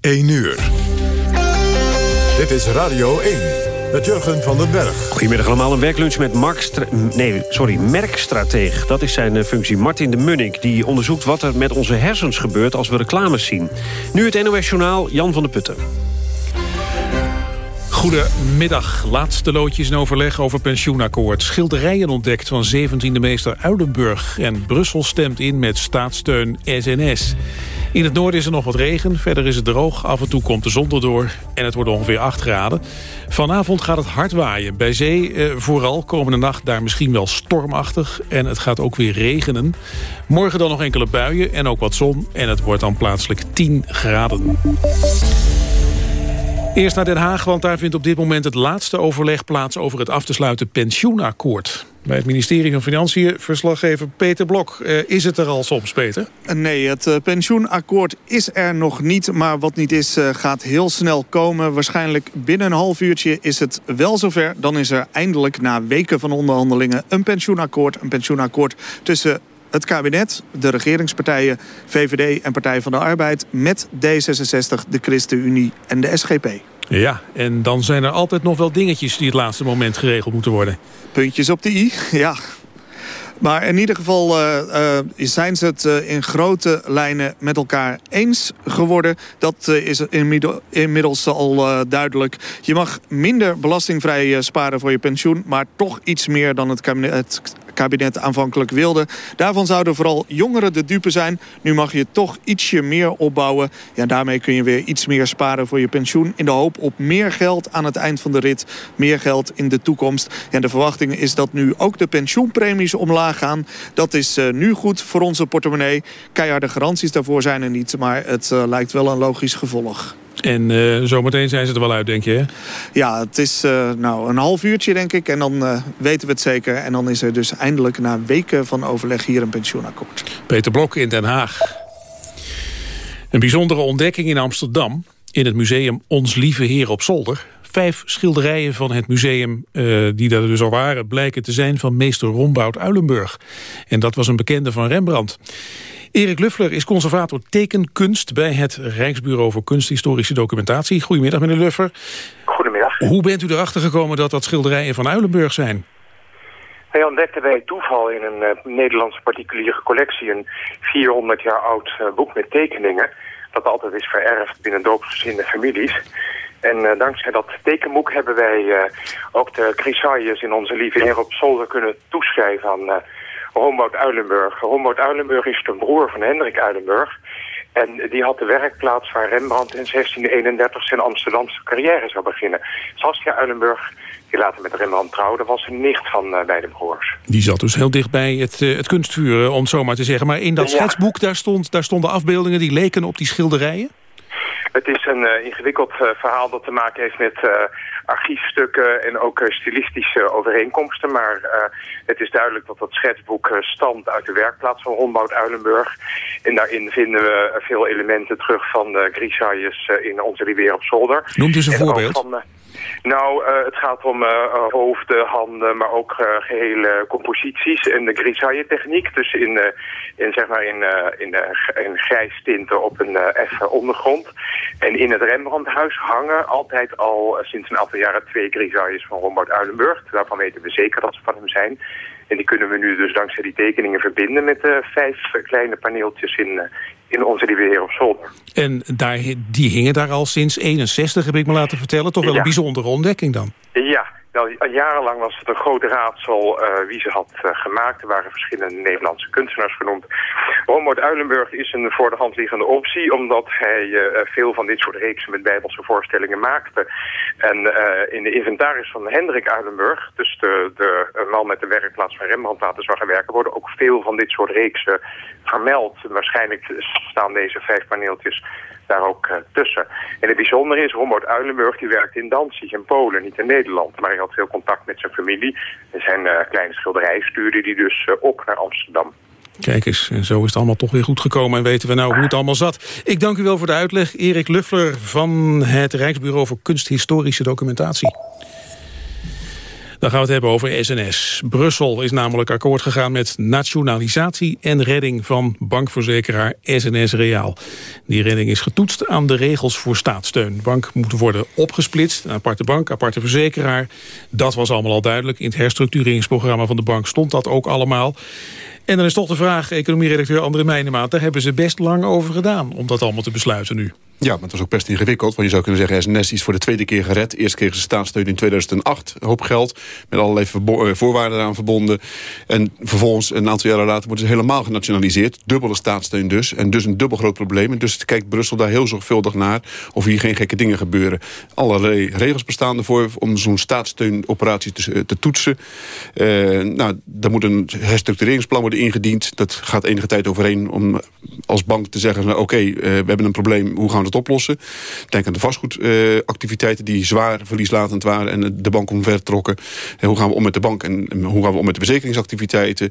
1 uur. Dit is Radio 1 met Jurgen van den Berg. Goedemiddag allemaal, een werklunch met Mark nee, sorry, merkstrateeg. Dat is zijn eh, functie, Martin de Munnik. Die onderzoekt wat er met onze hersens gebeurt als we reclames zien. Nu het NOS Journaal, Jan van der Putten. Goedemiddag. Laatste loodjes in overleg over pensioenakkoord. Schilderijen ontdekt van 17e meester Oudenburg. En Brussel stemt in met staatssteun SNS. In het noorden is er nog wat regen, verder is het droog. Af en toe komt de zon erdoor en het wordt ongeveer 8 graden. Vanavond gaat het hard waaien. Bij zee eh, vooral, komende nacht daar misschien wel stormachtig. En het gaat ook weer regenen. Morgen dan nog enkele buien en ook wat zon. En het wordt dan plaatselijk 10 graden. Eerst naar Den Haag, want daar vindt op dit moment het laatste overleg plaats over het af te sluiten pensioenakkoord. Bij het ministerie van Financiën, verslaggever Peter Blok. Eh, is het er al soms, Peter? Nee, het uh, pensioenakkoord is er nog niet. Maar wat niet is, gaat heel snel komen. Waarschijnlijk binnen een half uurtje is het wel zover. Dan is er eindelijk na weken van onderhandelingen een pensioenakkoord. Een pensioenakkoord tussen het kabinet, de regeringspartijen VVD en Partij van de Arbeid... met D66, de ChristenUnie en de SGP. Ja, en dan zijn er altijd nog wel dingetjes die het laatste moment geregeld moeten worden. Puntjes op de i, ja. Maar in ieder geval uh, uh, zijn ze het uh, in grote lijnen met elkaar eens geworden. Dat is inmiddels al duidelijk. Je mag minder belastingvrij sparen voor je pensioen... maar toch iets meer dan het kabinet, het kabinet aanvankelijk wilde. Daarvan zouden vooral jongeren de dupe zijn. Nu mag je toch ietsje meer opbouwen. Ja, daarmee kun je weer iets meer sparen voor je pensioen... in de hoop op meer geld aan het eind van de rit. Meer geld in de toekomst. Ja, de verwachting is dat nu ook de pensioenpremies omlaag gaan. Dat is uh, nu goed voor onze portemonnee. Keiharde garanties daarvoor zijn er niet. Maar het uh, lijkt wel een logisch gevolg. En uh, zometeen zijn ze er wel uit, denk je, hè? Ja, het is uh, nou een half uurtje, denk ik. En dan uh, weten we het zeker. En dan is er dus eindelijk na weken van overleg hier een pensioenakkoord. Peter Blok in Den Haag. Een bijzondere ontdekking in Amsterdam. In het museum Ons Lieve Heer op Zolder. Vijf schilderijen van het museum die er dus al waren... blijken te zijn van meester Rombout Uilenburg. En dat was een bekende van Rembrandt. Erik Luffler is conservator tekenkunst bij het Rijksbureau voor Kunsthistorische Documentatie. Goedemiddag, meneer Luffler. Goedemiddag. Hoe bent u erachter gekomen dat dat schilderijen van Uilenburg zijn? Wij ontdekten bij toeval in een uh, Nederlandse particuliere collectie... een 400 jaar oud uh, boek met tekeningen... dat altijd is vererfd binnen doopsgezinde families... En uh, dankzij dat tekenboek hebben wij ook de chrysailles in onze lieve heer op zolder kunnen toeschrijven aan Rombout Uilenburg. Rombout Uilenburg is de broer van Hendrik Uilenburg. En die had de werkplaats waar Rembrandt in 1631 zijn Amsterdamse carrière zou beginnen. Saskia Uilenburg, die later met Rembrandt trouwde, was een nicht van uh, beide broers. Die zat dus heel dicht bij het, uh, het kunstvuur, om het zo maar te zeggen. Maar in dat ja. schetsboek, daar, stond, daar stonden afbeeldingen die leken op die schilderijen? Het is een ingewikkeld verhaal dat te maken heeft met archiefstukken en ook stilistische overeenkomsten. Maar het is duidelijk dat dat schetsboek stamt uit de werkplaats van Rombout Uilenburg. En daarin vinden we veel elementen terug van de grisailles in onze Rivier op Zolder. Noemt eens een en voorbeeld. Nou, uh, het gaat om uh, hoofden, handen, maar ook uh, gehele composities en de grisaille techniek. Dus in, in, zeg maar in, in, in grijs tinten op een effen ondergrond. En in het Rembrandthuis hangen altijd al sinds een aantal jaren twee grisailles van Rombout Uilenburg. Daarvan weten we zeker dat ze van hem zijn. En die kunnen we nu dus dankzij die tekeningen verbinden met de vijf kleine paneeltjes in, in onze weer op zolder. En daar, die hingen daar al sinds 61, heb ik me laten vertellen. Toch wel Ja. een bijzondere ontdekking dan. Ja, nou, jarenlang was het een groot raadsel uh, wie ze had uh, gemaakt. Er waren verschillende Nederlandse kunstenaars genoemd. Rombout Uilenburg is een voor de hand liggende optie... omdat hij uh, veel van dit soort reeksen met bijbelse voorstellingen maakte. En in de inventaris van Hendrik Uilenburg... dus de, de man met de werkplaats van Rembrandt laten zag werken... worden ook veel van dit soort reeksen vermeld. Waarschijnlijk staan deze vijf paneeltjes daar ook uh, tussen. En het bijzondere is, Rombout Uilenburg die werkt in Danzig in Polen, niet in Nederland. Maar hij had veel contact met zijn familie. En zijn uh, kleine schilderij stuurde die dus uh, op naar Amsterdam. Kijk eens, en zo is het allemaal toch weer goed gekomen... en weten we nou hoe het allemaal zat. Ik dank u wel voor de uitleg. Erik Luffler van het Rijksbureau voor Kunsthistorische Documentatie. Dan gaan we het hebben over SNS. Brussel is namelijk akkoord gegaan met nationalisatie en redding van bankverzekeraar SNS Reaal. Die redding is getoetst aan de regels voor staatssteun. De bank moet worden opgesplitst, een aparte bank, aparte verzekeraar. Dat was allemaal al duidelijk. In het herstructureringsprogramma van de bank stond dat ook allemaal. En dan is toch de vraag, economieredacteur André Meijnemaat... daar hebben ze best lang over gedaan om dat allemaal te besluiten nu. Ja, maar het was ook best ingewikkeld. Want je zou kunnen zeggen, SNS is voor de tweede keer gered. Eerst kregen ze staatssteun in 2008, een hoop geld. Met allerlei eh, voorwaarden eraan verbonden. En vervolgens, een aantal jaren later, worden ze helemaal genationaliseerd. Dubbele staatssteun dus. En dus een dubbel groot probleem. En dus kijkt Brussel daar heel zorgvuldig naar... of hier geen gekke dingen gebeuren. Allerlei regels bestaan ervoor om zo'n staatssteunoperatie te, eh, te toetsen. Uh, nou, daar moet een herstructureringsplan worden ingediend. Dat gaat enige tijd overheen om als bank te zeggen... Oké, we hebben een probleem, hoe gaan we oplossen. Denk aan de vastgoedactiviteiten die zwaar verlieslatend waren... en de bank omvertrokken. En hoe gaan we om met de bank en hoe gaan we om met de verzekeringsactiviteiten.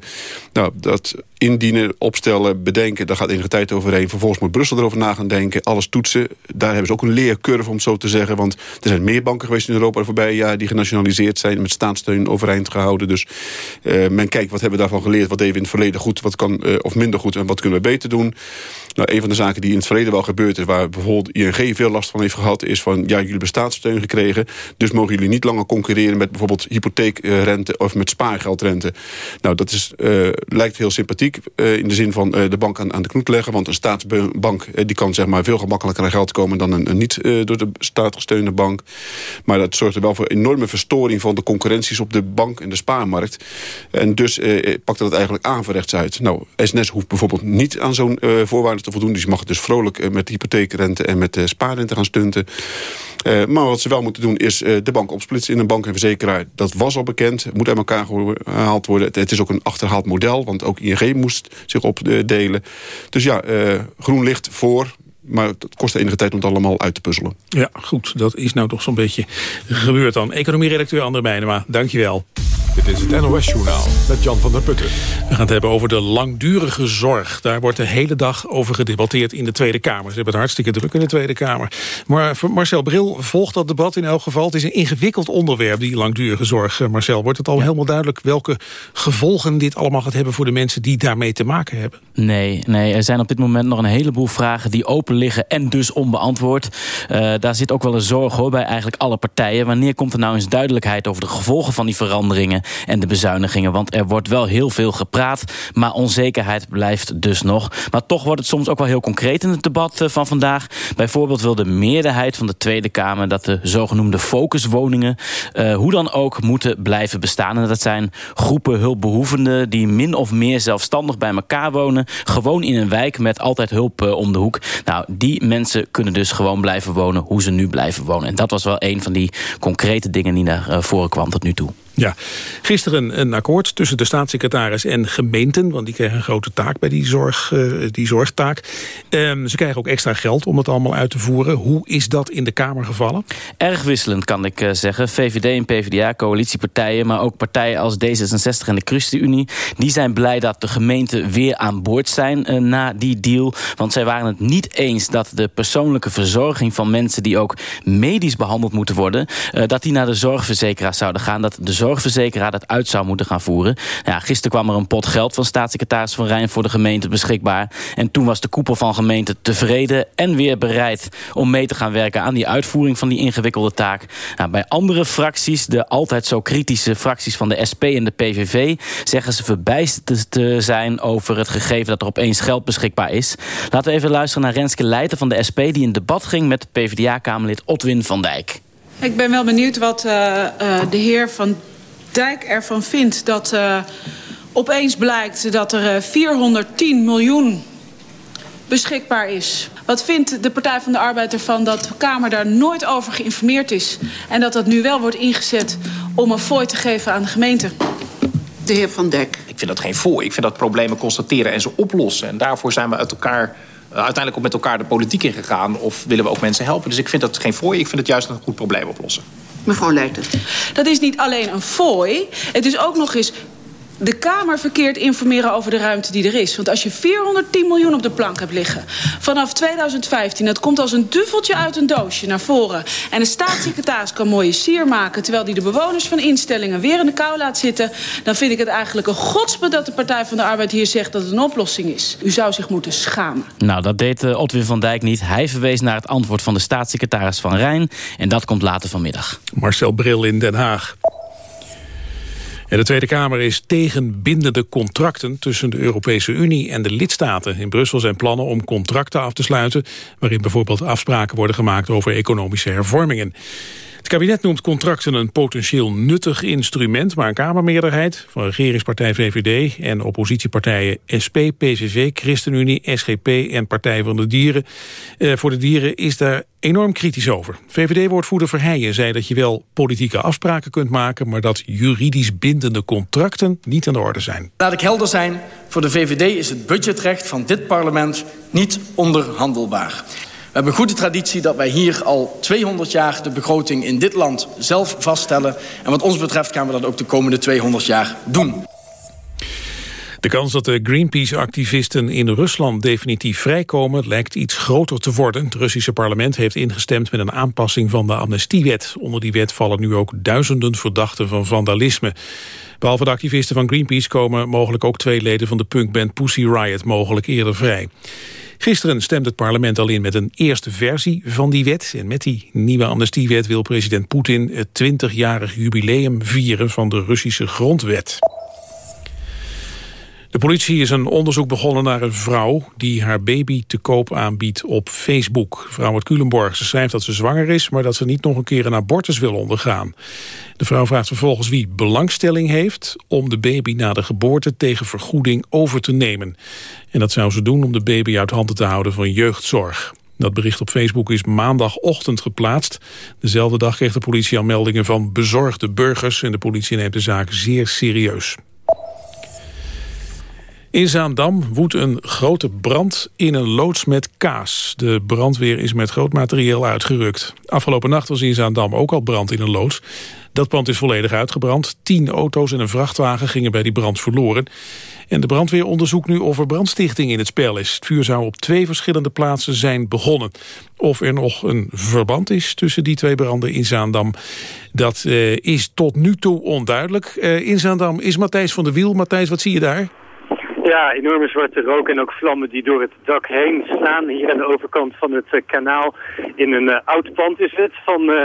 Nou, dat indienen, opstellen, bedenken, daar gaat enige tijd overheen. Vervolgens moet Brussel erover na gaan denken. Alles toetsen. Daar hebben ze ook een leercurve, om het zo te zeggen. Want er zijn meer banken geweest in Europa de voorbije die genationaliseerd zijn, met staatssteun overeind gehouden. Dus uh, men kijkt, wat hebben we daarvan geleerd? Wat deden we in het verleden goed, wat kan, uh, of minder goed... en wat kunnen we beter doen? Nou, een van de zaken die in het verleden wel gebeurd is... waar bijvoorbeeld ING veel last van heeft gehad... is van, ja, jullie hebben staatssteun gekregen... dus mogen jullie niet langer concurreren met bijvoorbeeld hypotheekrente... of met spaargeldrente. Nou, dat is, uh, lijkt heel sympathiek uh, in de zin van uh, de bank aan, aan de knoet leggen. Want een staatsbank die kan zeg maar, veel gemakkelijker aan geld komen... dan een, niet door de staat gesteunde bank. Maar dat zorgt er wel voor enorme verstoring... van de concurrenties op de bank- en de spaarmarkt. En dus pakt dat eigenlijk averechts uit. Nou, SNS hoeft bijvoorbeeld niet aan zo'n voorwaarde te voldoen. Dus je mag dus vrolijk met hypotheekrente en met spaarrente gaan stunten. Uh, maar wat ze wel moeten doen is uh, de bank opsplitsen in een bank en verzekeraar. Dat was al bekend, moet uit elkaar gehaald worden. Het, is ook een achterhaald model, want ook ING moest zich opdelen. Dus ja, groen licht voor, maar het kost enige tijd om het allemaal uit te puzzelen. Ja, goed. Dat is nou toch zo'n beetje gebeurd dan. Economie-redacteur André dankjewel. Dit is het NOS-journaal met Jan van der Putten. We gaan het hebben over de langdurige zorg. Daar wordt de hele dag over gedebatteerd in de Tweede Kamer. Ze hebben het hartstikke druk in de Tweede Kamer. Maar Marcel Bril volgt dat debat in elk geval. Het is een ingewikkeld onderwerp, die langdurige zorg. Eh, Marcel, wordt het al helemaal duidelijk welke gevolgen dit allemaal gaat hebben... voor de mensen die daarmee te maken hebben? Nee, nee er zijn op dit moment nog een heleboel vragen die open liggen... en dus onbeantwoord. Uh, daar zit ook wel een zorg hoor, bij eigenlijk alle partijen. Wanneer komt er nou eens duidelijkheid over de gevolgen van die veranderingen en de bezuinigingen. Want er wordt wel heel veel gepraat, maar onzekerheid blijft dus nog. Maar toch wordt het soms ook wel heel concreet in het debat eh, van vandaag. Bijvoorbeeld wil de meerderheid van de Tweede Kamer... dat de zogenoemde focuswoningen uh, hoe dan ook moeten blijven bestaan. En dat zijn groepen hulpbehoevenden... die min of meer zelfstandig bij elkaar wonen. Gewoon in een wijk met altijd hulp uh, om de hoek. Nou, die mensen kunnen dus gewoon blijven wonen... hoe ze nu blijven wonen. En dat was wel een van die concrete dingen die naar voren kwam tot nu toe. Ja, gisteren een akkoord tussen de staatssecretaris en gemeenten... want die kregen een grote taak bij die, zorg, uh, die zorgtaak. Um, ze krijgen ook extra geld om het allemaal uit te voeren. Hoe is dat in de Kamer gevallen? Erg wisselend, kan ik uh, zeggen. VVD en PvdA, coalitiepartijen... maar ook partijen als D66 en de ChristenUnie... die zijn blij dat de gemeenten weer aan boord zijn uh, na die deal. Want zij waren het niet eens dat de persoonlijke verzorging van mensen... die ook medisch behandeld moeten worden... dat die naar de zorgverzekeraar zouden gaan... dat de zorgverzekeraar dat uit zou moeten gaan voeren. Ja, gisteren kwam er een pot geld van staatssecretaris Van Rijn voor de gemeente beschikbaar. En toen was de koepel van gemeente tevreden en weer bereid om mee te gaan werken aan die uitvoering van die ingewikkelde taak. Nou, bij andere fracties, de altijd zo kritische fracties van de SP en de PVV, zeggen ze verbijsterd te zijn over het gegeven dat er opeens geld beschikbaar is. Laten we even luisteren naar Renske Leijten van de SP die in debat ging met PvdA-kamerlid Otwin van Dijk. Ik ben wel benieuwd wat uh, uh, de heer Van Dijk ervan vindt dat uh, opeens blijkt dat er 410 miljoen beschikbaar is. Wat vindt de Partij van de Arbeid ervan dat de Kamer daar nooit over geïnformeerd is... en dat dat nu wel wordt ingezet om een fooi te geven aan de gemeente? De heer Van Dijk. Ik vind dat geen fooi. Ik vind dat problemen constateren en ze oplossen. En daarvoor zijn we uit elkaar uh, uiteindelijk ook met elkaar de politiek ingegaan... of willen we ook mensen helpen. Dus ik vind dat geen fooi. Ik vind het juist een goed probleem oplossen. Mevrouw Leijten. Dat is niet alleen een fooi. Het is ook nog eens de Kamer verkeerd informeren over de ruimte die er is. Want als je 410 miljoen op de plank hebt liggen vanaf 2015... dat komt als een duveltje uit een doosje naar voren... en de staatssecretaris kan mooie sier maken... terwijl die de bewoners van instellingen weer in de kou laat zitten... dan vind ik het eigenlijk een godsbe dat de Partij van de Arbeid hier zegt... dat het een oplossing is. U zou zich moeten schamen. Nou, dat deed uh, Otwin van Dijk niet. Hij verwees naar het antwoord van de staatssecretaris Van Rijn... en dat komt later vanmiddag. Marcel Bril in Den Haag. De Tweede Kamer is tegen bindende contracten tussen de Europese Unie en de lidstaten. In Brussel zijn plannen om contracten af te sluiten... waarin bijvoorbeeld afspraken worden gemaakt over economische hervormingen. Het kabinet noemt contracten een potentieel nuttig instrument... maar een Kamermeerderheid van regeringspartij VVD... en oppositiepartijen SP, PVV, ChristenUnie, SGP en Partij van de Dieren... Eh, voor de Dieren is daar enorm kritisch over. VVD-woordvoerder Verheijen zei dat je wel politieke afspraken kunt maken... maar dat juridisch bindende contracten niet aan de orde zijn. Laat ik helder zijn, voor de VVD is het budgetrecht van dit parlement niet onderhandelbaar. We hebben een goede traditie dat wij hier al 200 jaar de begroting in dit land zelf vaststellen. En wat ons betreft gaan we dat ook de komende 200 jaar doen. De kans dat de Greenpeace-activisten in Rusland definitief vrijkomen lijkt iets groter te worden. Het Russische parlement heeft ingestemd met een aanpassing van de amnestiewet. Onder die wet vallen nu ook duizenden verdachten van vandalisme. Behalve de activisten van Greenpeace komen mogelijk ook twee leden van de punkband Pussy Riot mogelijk eerder vrij. Gisteren stemde het parlement al in met een eerste versie van die wet. En met die nieuwe amnestiewet wil president Poetin het 20-jarig jubileum vieren van de Russische grondwet. De politie is een onderzoek begonnen naar een vrouw... die haar baby te koop aanbiedt op Facebook. Vrouw uit Culemborg. Ze schrijft dat ze zwanger is... maar dat ze niet nog een keer een abortus wil ondergaan. De vrouw vraagt vervolgens wie belangstelling heeft... om de baby na de geboorte tegen vergoeding over te nemen. En dat zou ze doen om de baby uit handen te houden van jeugdzorg. Dat bericht op Facebook is maandagochtend geplaatst. Dezelfde dag kreeg de politie al meldingen van bezorgde burgers... en de politie neemt de zaak zeer serieus. In Zaandam woedt een grote brand in een loods met kaas. De brandweer is met groot materieel uitgerukt. Afgelopen nacht was in Zaandam ook al brand in een loods. Dat pand is volledig uitgebrand. Tien auto's en een vrachtwagen gingen bij die brand verloren. En de brandweer onderzoekt nu of er brandstichting in het spel is. Het vuur zou op twee verschillende plaatsen zijn begonnen. Of er nog een verband is tussen die twee branden in Zaandam... dat uh, is tot nu toe onduidelijk. Uh, in Zaandam is Matthijs van der Wiel. Matthijs, wat zie je daar? Ja, enorme zwarte rook en ook vlammen die door het dak heen slaan. Hier aan de overkant van het uh, kanaal. In een uh, oud pand is het van uh,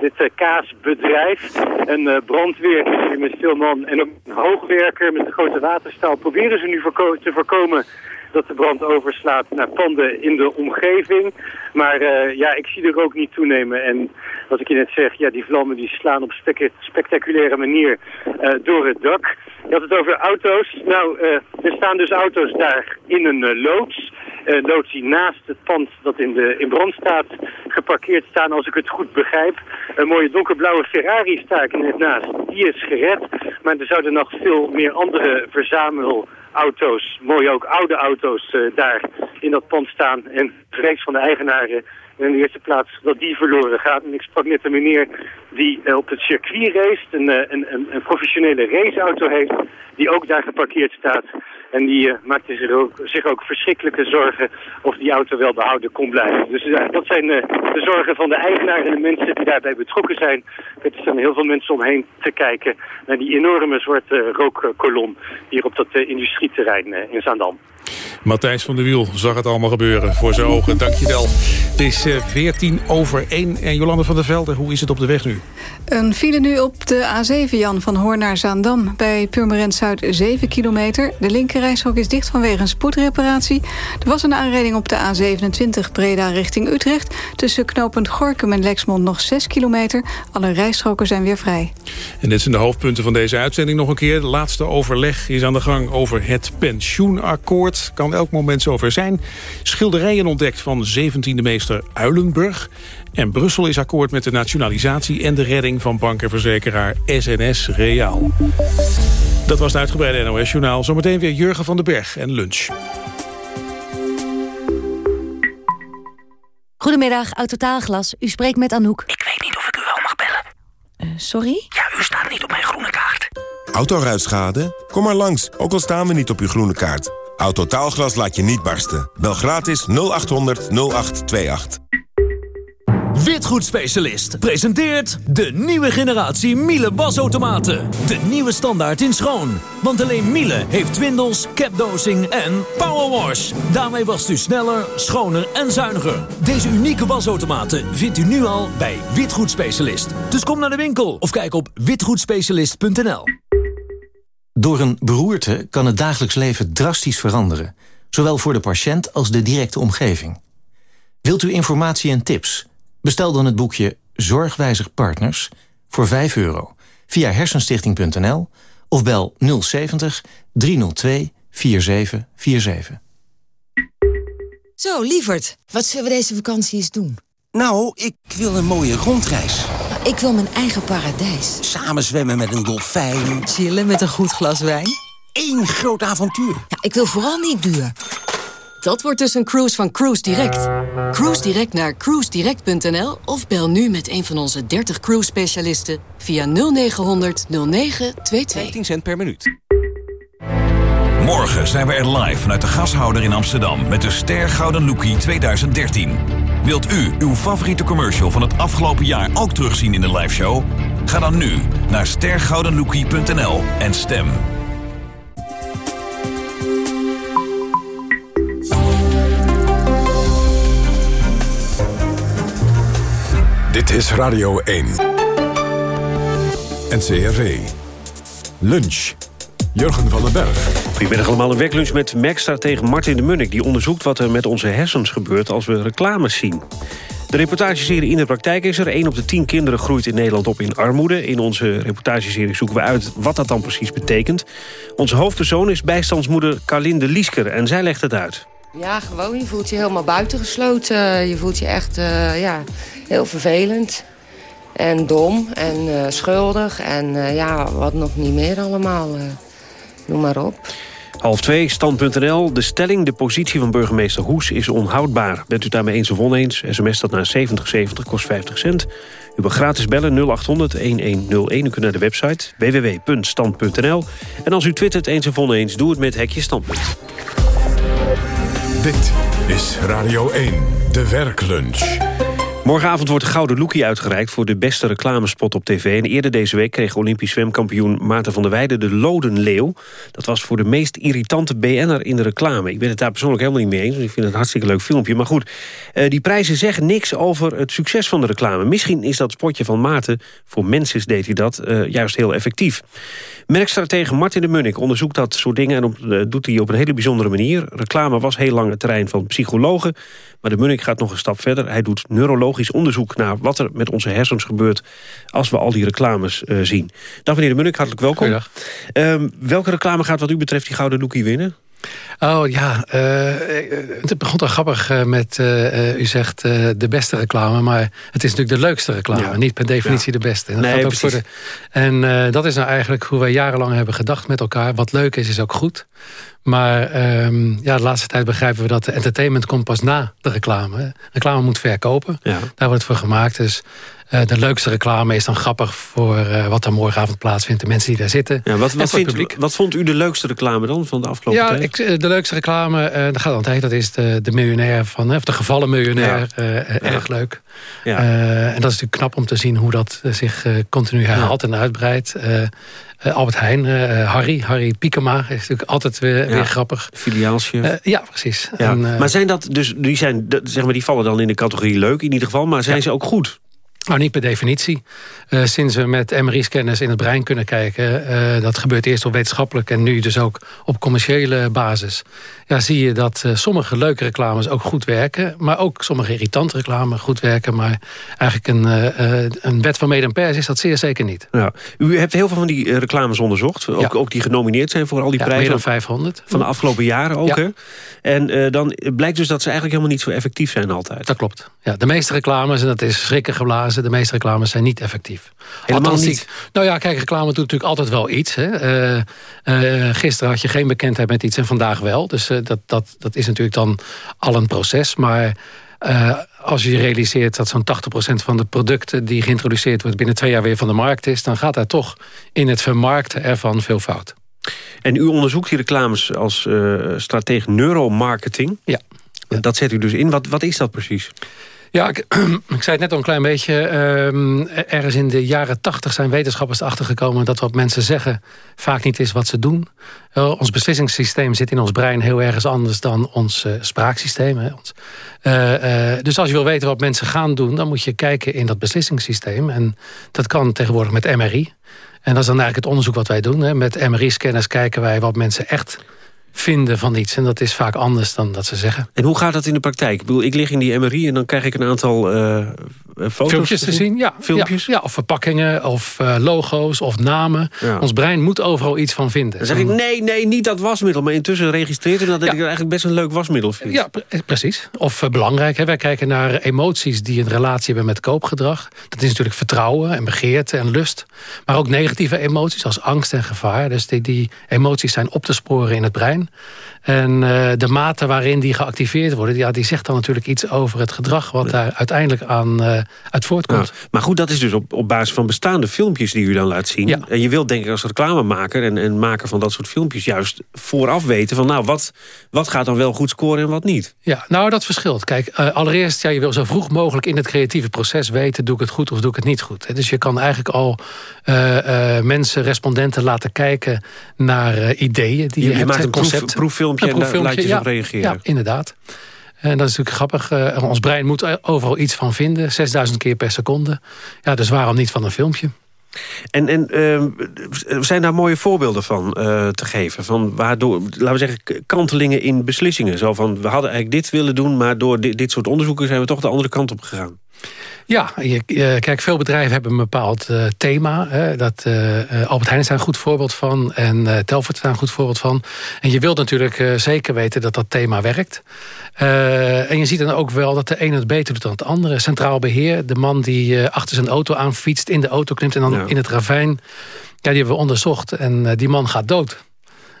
dit kaasbedrijf. Een brandweer met veel man en ook een hoogwerker met een grote waterstaal. Proberen ze nu te voorkomen dat de brand overslaat naar panden in de omgeving. Maar uh, ja, ik zie de rook niet toenemen. En wat ik je net zeg, ja, die vlammen die slaan op spectaculaire manier uh, door het dak. Je had het over auto's. Nou, uh, er staan dus auto's daar in een loods. Uh, loods die naast het pand dat in, de, in brand staat geparkeerd staan, als ik het goed begrijp. Een mooie donkerblauwe Ferrari sta ik net naast. Die is gered, maar er zouden nog veel meer andere verzamel auto's, mooi ook oude auto's, uh, daar in dat pand staan. En vrees van de eigenaren in de eerste plaats dat die verloren gaat. En ik sprak net een meneer die uh, op het circuit race, een, een, een, een professionele raceauto heeft, die ook daar geparkeerd staat. En die uh, maakte zich ook, zich ook verschrikkelijke zorgen of die auto wel behouden kon blijven. Dus uh, dat zijn uh, de zorgen van de eigenaar en de mensen die daarbij betrokken zijn. Er staan heel veel mensen omheen te kijken naar die enorme zwarte rookkolom hier op dat industrieterrein in Zaandam. Matthijs van der Wiel zag het allemaal gebeuren voor zijn ogen. Dankjewel. Het is 14 over 1. En Jolande van der Velde, hoe is het op de weg nu? Een file nu op de A7, Jan, van Hoorn naar Zaandam. Bij Purmerend Zuid 7 kilometer. De linkerrijstrook is dicht vanwege een spoedreparatie. Er was een aanrijding op de A27 Breda richting Utrecht. Tussen knooppunt Gorkum en Lexmond nog 6 kilometer. Alle rijstroken zijn weer vrij. En dit zijn de hoofdpunten van deze uitzending nog een keer. De laatste overleg is aan de gang over het pensioenakkoord. Kan elk moment zover zijn. Schilderijen ontdekt van 17e meester Uilenburg. En Brussel is akkoord met de nationalisatie en de redding van bank en verzekeraar SNS Reaal. Dat was het uitgebreide NOS-journaal. Zometeen weer Jurgen van den Berg en lunch. Goedemiddag, Autotaalglas. U spreekt met Anouk. Ik weet niet of ik u wel mag bellen. Uh, sorry? Ja, u staat niet op mijn groene kaart. Autoruitschade? Kom maar langs, ook al staan we niet op uw groene kaart. Autotaalglas laat je niet barsten. Bel gratis 0800 0828. Witgoedspecialist presenteert de nieuwe generatie Miele wasautomaten. De nieuwe standaard in schoon. Want alleen Miele heeft twindels, capdosing en powerwash. Daarmee wast u sneller, schoner en zuiniger. Deze unieke wasautomaten vindt u nu al bij Witgoedspecialist. Dus kom naar de winkel of kijk op witgoedspecialist.nl. Door een beroerte kan het dagelijks leven drastisch veranderen. Zowel voor de patiënt als de directe omgeving. Wilt u informatie en tips... Bestel dan het boekje Zorgwijzig Partners voor 5 euro via hersenstichting.nl of bel 070 302 4747. Zo, lieverd, wat zullen we deze vakantie eens doen? Nou, ik wil een mooie rondreis. Ik wil mijn eigen paradijs. Samen zwemmen met een dolfijn. Chillen met een goed glas wijn. Eén groot avontuur. Ja, ik wil vooral niet duur. Dat wordt dus een cruise van Cruise Direct. Cruise Direct naar cruisedirect.nl of bel nu met een van onze 30 cruise specialisten via 0900 0922. 15 cent per minuut. Morgen zijn we er live vanuit de gashouder in Amsterdam met de Ster Gouden Lookie 2013. Wilt u uw favoriete commercial van het afgelopen jaar ook terugzien in de liveshow? Ga dan nu naar stergoudenlookie.nl en stem. Dit is Radio 1. NCRV. Lunch. Jurgen van den Berg. Goedemiddag allemaal, een werklunch met Max tegen Martin de Munnik... die onderzoekt wat er met onze hersens gebeurt als we reclames zien. De reportageserie In de Praktijk is er. 1 op de 10 kinderen groeit in Nederland op in armoede. In onze reportageserie zoeken we uit wat dat dan precies betekent. Onze hoofdpersoon is bijstandsmoeder Carlinde Liesker en zij legt het uit. Ja, gewoon. Je voelt je helemaal buitengesloten. Je voelt je echt uh, ja, heel vervelend. En dom en uh, schuldig. En uh, ja, wat nog niet meer allemaal. Noem maar op. Half 2, stand.nl. De stelling, de positie van burgemeester Hoes is onhoudbaar. Bent u daarmee eens of oneens? SMS dat naar 7070, kost 50 cent. U mag gratis bellen 0800-1101. U kunt naar de website www.stand.nl. En als u twittert eens of oneens, doe het met hekje standpunt. Dit is Radio 1, de werklunch. Morgenavond wordt de Gouden Lookie uitgereikt voor de beste reclamespot op tv. En eerder deze week kreeg Olympisch zwemkampioen Maarten van der Weijden de Lodenleeuw. Dat was voor de meest irritante BN'er in de reclame. Ik ben het daar persoonlijk helemaal niet mee eens, want ik vind het een hartstikke leuk filmpje. Maar goed, uh, die prijzen zeggen niks over het succes van de reclame. Misschien is dat spotje van Maarten, voor mensen deed hij dat, uh, juist heel effectief. Merkstratege Martin de Munnik onderzoekt dat soort dingen... en uh, doet hij op een hele bijzondere manier. Reclame was heel lang het terrein van psychologen... maar de Munnik gaat nog een stap verder. Hij doet neurologisch onderzoek naar wat er met onze hersens gebeurt... als we al die reclames uh, zien. Dag meneer de Munnik, hartelijk welkom. Goedendag. Um, welke reclame gaat wat u betreft die Gouden Lookie winnen? Oh ja, uh, het begon al grappig uh, met, uh, u zegt de beste reclame, maar het is natuurlijk de leukste reclame, ja. niet per definitie ja. de beste. En dat, nee, voor de, en dat is nou eigenlijk hoe wij jarenlang hebben gedacht met elkaar. Wat leuk is, is ook goed. Maar um, ja, de laatste tijd begrijpen we dat de entertainment komt pas na de reclame. Reclame moet verkopen, ja. daar wordt het voor gemaakt. Dus uh, de leukste reclame is dan grappig voor uh, wat er morgenavond plaatsvindt. De mensen die daar zitten. Ja, wat, wat, vindt, wat vond u de leukste reclame dan van de afgelopen ja, tijd? Ik, de leukste reclame, uh, dat gaat altijd. Dat is de, de miljonair van, of de gevallen miljonair. Ja. Erg leuk. Ja. en dat is natuurlijk knap om te zien hoe dat zich continu herhaalt en uitbreidt. Albert Heijn, Harry, Harry Piekema is natuurlijk altijd weer, weer grappig. Filiaalsje. ja, precies. Ja. En, maar zijn dat dus, die, zijn, zeg maar, die vallen dan in de categorie leuk in ieder geval, maar zijn ze ook goed? Nou, niet per definitie. Uh, sinds we met MRI-scanners in het brein kunnen kijken... Uh, dat gebeurt eerst op wetenschappelijk en nu dus ook op commerciële basis... Ja, zie je dat uh, sommige leuke reclames ook goed werken... maar ook sommige irritante reclames goed werken. Maar eigenlijk een, een wet van mede pers is dat zeer zeker niet. Ja. U hebt heel veel van die reclames onderzocht. Ook, ja. ook die genomineerd zijn voor al die ja, prijzen. meer dan 500. Van de afgelopen jaren ook, hè? En dan blijkt dus dat ze eigenlijk helemaal niet zo effectief zijn altijd. Dat klopt. Ja, de meeste reclames, en dat is schrikken geblazen... de meeste reclames zijn niet effectief. Helemaal Althans, niet? nou ja, kijk, reclame doet natuurlijk altijd wel iets. Hè. Gisteren had je geen bekendheid met iets en vandaag wel. Dus uh, dat, dat, dat is natuurlijk dan al een proces. Maar als je realiseert dat zo'n 80% van de producten... die geïntroduceerd wordt binnen twee jaar weer van de markt is... dan gaat daar toch in het vermarkten ervan veel fout. En u onderzoekt die reclames als uh, neuromarketing. Ja. Dat zet u dus in. Wat, wat is dat precies? Ja, ik, zei het net al een klein beetje. Um, ergens in de jaren tachtig zijn wetenschappers erachter gekomen... dat wat mensen zeggen vaak niet is wat ze doen. Uh, ons beslissingssysteem zit in ons brein heel ergens anders... dan ons uh, spraaksysteem. Hè. Uh, dus als je wil weten wat mensen gaan doen... dan moet je kijken in dat beslissingssysteem. En dat kan tegenwoordig met MRI. En dat is dan eigenlijk het onderzoek wat wij doen. Hè. Met MRI-scanners kijken wij wat mensen echt vinden van iets. En dat is vaak anders dan dat ze zeggen. En hoe gaat dat in de praktijk? Ik bedoel, ik lig in die MRI en dan krijg ik een aantal uh, foto's Filmpjes te zien, ja. Filmpjes? Ja, ja of verpakkingen, of uh, logo's, of namen. Ja. Ons brein moet overal iets van vinden. Dan zeg ik, nee, nee, niet dat wasmiddel. Maar intussen registreert en dat ja. ik eigenlijk best een leuk wasmiddel vind. Ja, precies. Of uh, belangrijk, hè. wij kijken naar emoties die een relatie hebben met koopgedrag. Dat is natuurlijk vertrouwen en begeerte en lust. Maar ook negatieve emoties als angst en gevaar. Dus die, die emoties zijn op te sporen in het brein. En uh, de mate waarin die geactiveerd worden... Ja, die zegt dan natuurlijk iets over het gedrag... wat daar uiteindelijk aan uh, uit voortkomt. Maar goed, dat is dus op, op basis van bestaande filmpjes... die u dan laat zien. Ja. En je wilt denk ik als reclamemaker en, en maker van dat soort filmpjes... juist vooraf weten van nou, wat, wat gaat dan wel goed scoren en wat niet? Ja, nou, dat verschilt. Kijk, uh, allereerst, ja, je wil zo vroeg mogelijk in het creatieve proces weten... doe ik het goed of doe ik het niet goed. Dus je kan eigenlijk al mensen, respondenten laten kijken... naar ideeën die je, je hebt. Maakt een concept. proeffilmpje, en daar laat je ja, op reageren. Ja, inderdaad. En dat is natuurlijk grappig. Uh, ons brein moet overal iets van vinden. 6000 keer per seconde. Ja, dus waarom niet van een filmpje? En, en uh, zijn daar mooie voorbeelden van uh, te geven? Van waardoor, laten we zeggen, kantelingen in beslissingen. Zo van, we hadden eigenlijk dit willen doen... maar door dit, dit soort onderzoeken zijn we toch de andere kant op gegaan. Ja, je, je, kijk, veel bedrijven hebben een bepaald uh, thema. Hè, dat, uh, Albert Heijn is daar een goed voorbeeld van. En uh, Telfort is daar een goed voorbeeld van. En je wilt natuurlijk zeker weten dat dat thema werkt. en je ziet dan ook wel dat de ene het beter doet dan het andere. Centraal beheer, de man die achter zijn auto aanfietst... in de auto klimt en dan ja. in het ravijn... Ja, die hebben we onderzocht en die man gaat dood.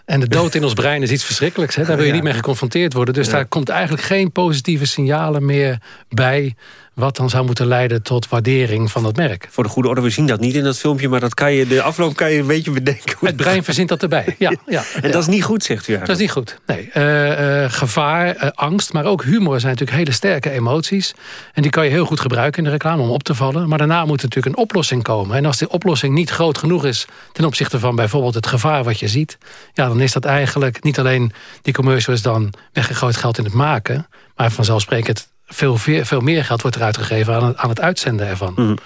En de dood in ons brein is iets verschrikkelijks. Hè? Daar wil je niet mee geconfronteerd worden. Dus ja. daar komt eigenlijk geen positieve signalen meer bij wat dan zou moeten leiden tot waardering van dat merk. Voor de goede orde, we zien dat niet in dat filmpje... maar dat kan je, de afloop kan je een beetje bedenken. Het brein verzint dat erbij, ja. ja en ja. dat is niet goed, zegt u eigenlijk. Dat is niet goed, nee. Uh, uh, gevaar, uh, angst, maar ook humor zijn natuurlijk hele sterke emoties. En die kan je heel goed gebruiken in de reclame om op te vallen. Maar daarna moet natuurlijk een oplossing komen. En als die oplossing niet groot genoeg is... ten opzichte van bijvoorbeeld het gevaar wat je ziet... ja, dan is dat eigenlijk niet alleen... die commercial is dan weggegooid geld in het maken... maar vanzelfsprekend veel, veel meer geld wordt eruit gegeven aan het, aan het uitzenden ervan. Mm.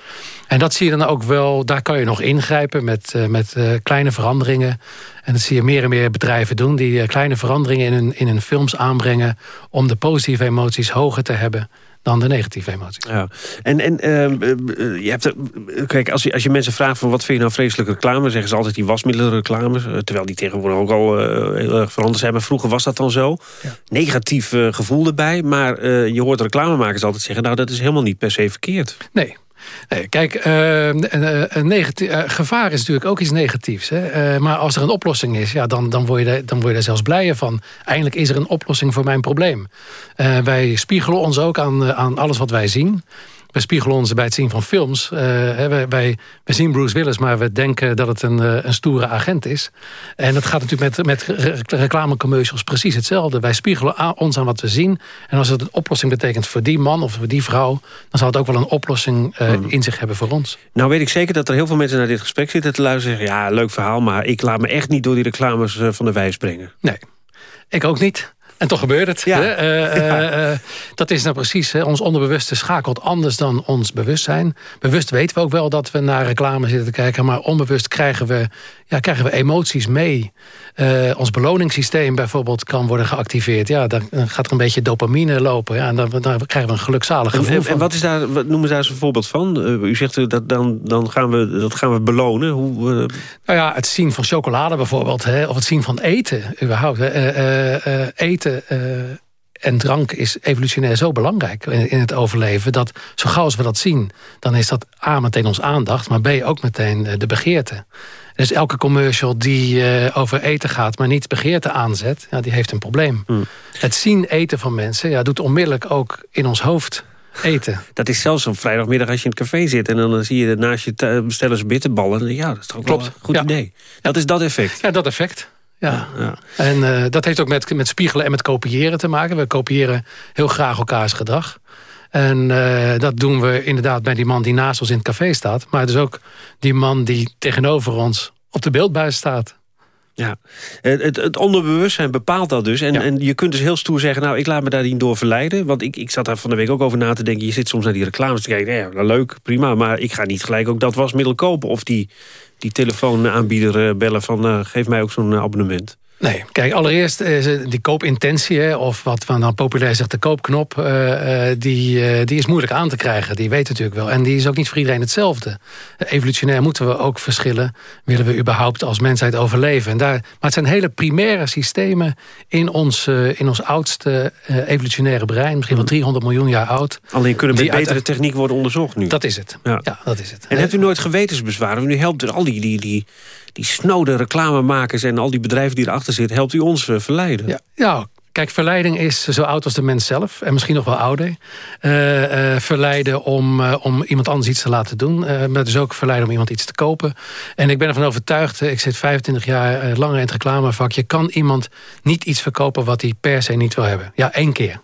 En dat zie je dan ook wel, daar kan je nog ingrijpen met, uh, met uh, kleine veranderingen. En dat zie je meer en meer bedrijven doen... die uh, kleine veranderingen in hun, in hun films aanbrengen... om de positieve emoties hoger te hebben dan de negatieve emoties. Ja. En, en uh, je hebt er, kijk, als je, als je mensen vraagt van wat vind je nou vreselijke reclame, zeggen ze altijd die wasmiddelenreclames, uh, terwijl die tegenwoordig ook al uh, heel erg veranderd zijn. Maar vroeger was dat dan zo. Ja. Negatief gevoel erbij, maar je hoort reclamemakers altijd zeggen, nou dat is helemaal niet per se verkeerd. Nee, Nee, kijk, uh, een uh, gevaar is natuurlijk ook iets negatiefs. Hè? Maar als er een oplossing is, ja, dan, dan, word je daar, dan word je daar zelfs blijer van. Eindelijk is er een oplossing voor mijn probleem. wij spiegelen ons ook aan, aan alles wat wij zien. We spiegelen ons bij het zien van films. Uh, wij, wij, wij, zien Bruce Willis, maar we denken dat het een, een stoere agent is. En dat gaat natuurlijk met, met reclamecommercials precies hetzelfde. Wij spiegelen aan, ons aan wat we zien. En als het een oplossing betekent voor die man of voor die vrouw... dan zal het ook wel een oplossing uh, hmm. in zich hebben voor ons. Nou weet ik zeker dat er heel veel mensen naar dit gesprek zitten te luisteren... zeggen, ja, leuk verhaal, maar ik laat me echt niet door die reclames van de wijs brengen. Nee, ik ook niet. En toch gebeurt het. Ja. Hè? Uh, ja. uh, dat is nou precies. Hè? Ons onderbewuste schakelt anders dan ons bewustzijn. Bewust weten we ook wel dat we naar reclame zitten te kijken. Maar onbewust krijgen we, ja, krijgen we emoties mee. Uh, ons beloningssysteem bijvoorbeeld kan worden geactiveerd. Ja, dan gaat er een beetje dopamine lopen. Ja, en dan, dan krijgen we een gelukzalig gevoel en, en, en wat, is daar, wat noemen ze daar eens een voorbeeld van? u zegt dat dan, dan gaan we, dat gaan we belonen. Hoe, Nou ja, het zien van chocolade bijvoorbeeld. Hè? Of het zien van eten überhaupt. Hè? eten en drank is evolutionair zo belangrijk in, in, het overleven... dat zo gauw als we dat zien, dan is dat A, meteen ons aandacht... maar B, ook meteen de begeerte. Dus elke commercial die uh, over eten gaat, maar niet begeerte aanzet... Ja, die heeft een probleem. Mm. Het zien eten van mensen ja, doet onmiddellijk ook in ons hoofd eten. Dat is zelfs op vrijdagmiddag als je in het café zit... en dan zie je naast je bestellen ze bitterballen. Ja, dat is toch ook Klopt. een goed Ja. idee. Dat is dat effect. Ja, dat effect. Ja. En eh, dat heeft ook met, met spiegelen en met kopiëren te maken. We kopiëren heel graag elkaars gedrag. En eh, dat doen we inderdaad bij die man die naast ons in het café staat. Maar dus ook die man die tegenover ons op de beeldbuis staat. Ja, het, het, onderbewustzijn bepaalt dat dus. En, en je kunt dus heel stoer zeggen, nou, ik laat me daar niet door verleiden. Want ik, ik zat daar van de week ook over na te denken. Je zit soms naar die reclames te kijken. Ja, nou, leuk, prima. Maar ik ga niet gelijk ook dat wasmiddel kopen. Of die, die telefoonaanbieder eh, bellen van, eh, geef mij ook zo'n abonnement. Nee, kijk, allereerst is die koopintentie, of wat men dan populair zegt, de koopknop, eh, eh, die, eh, die is moeilijk aan te krijgen. Die weet natuurlijk wel. En die is ook niet voor iedereen hetzelfde. Evolutionair moeten we ook verschillen. Willen we überhaupt als mensheid overleven? En daar, maar het zijn hele primaire systemen in ons, in ons oudste evolutionaire brein. Misschien wel 300 miljoen jaar oud. Alleen kunnen met uit- betere techniek worden onderzocht nu. Dat is het. Ja. Ja, dat is het. En hebt u nooit gewetensbezwaren? Nu helpt u al die, die, die, die snode reclamemakers... en al die bedrijven die erachter zitten... helpt u ons eh, verleiden? Ja, ja, kijk, verleiding is zo oud als de mens zelf. En misschien nog wel ouder. Eh, eh, verleiden om, om iemand anders iets te laten doen. Maar dus ook verleiden om iemand iets te kopen. En ik ben ervan overtuigd, ik zit 25 jaar langer in het reclamevak... je kan iemand niet iets verkopen wat hij per se niet wil hebben. Ja, één keer.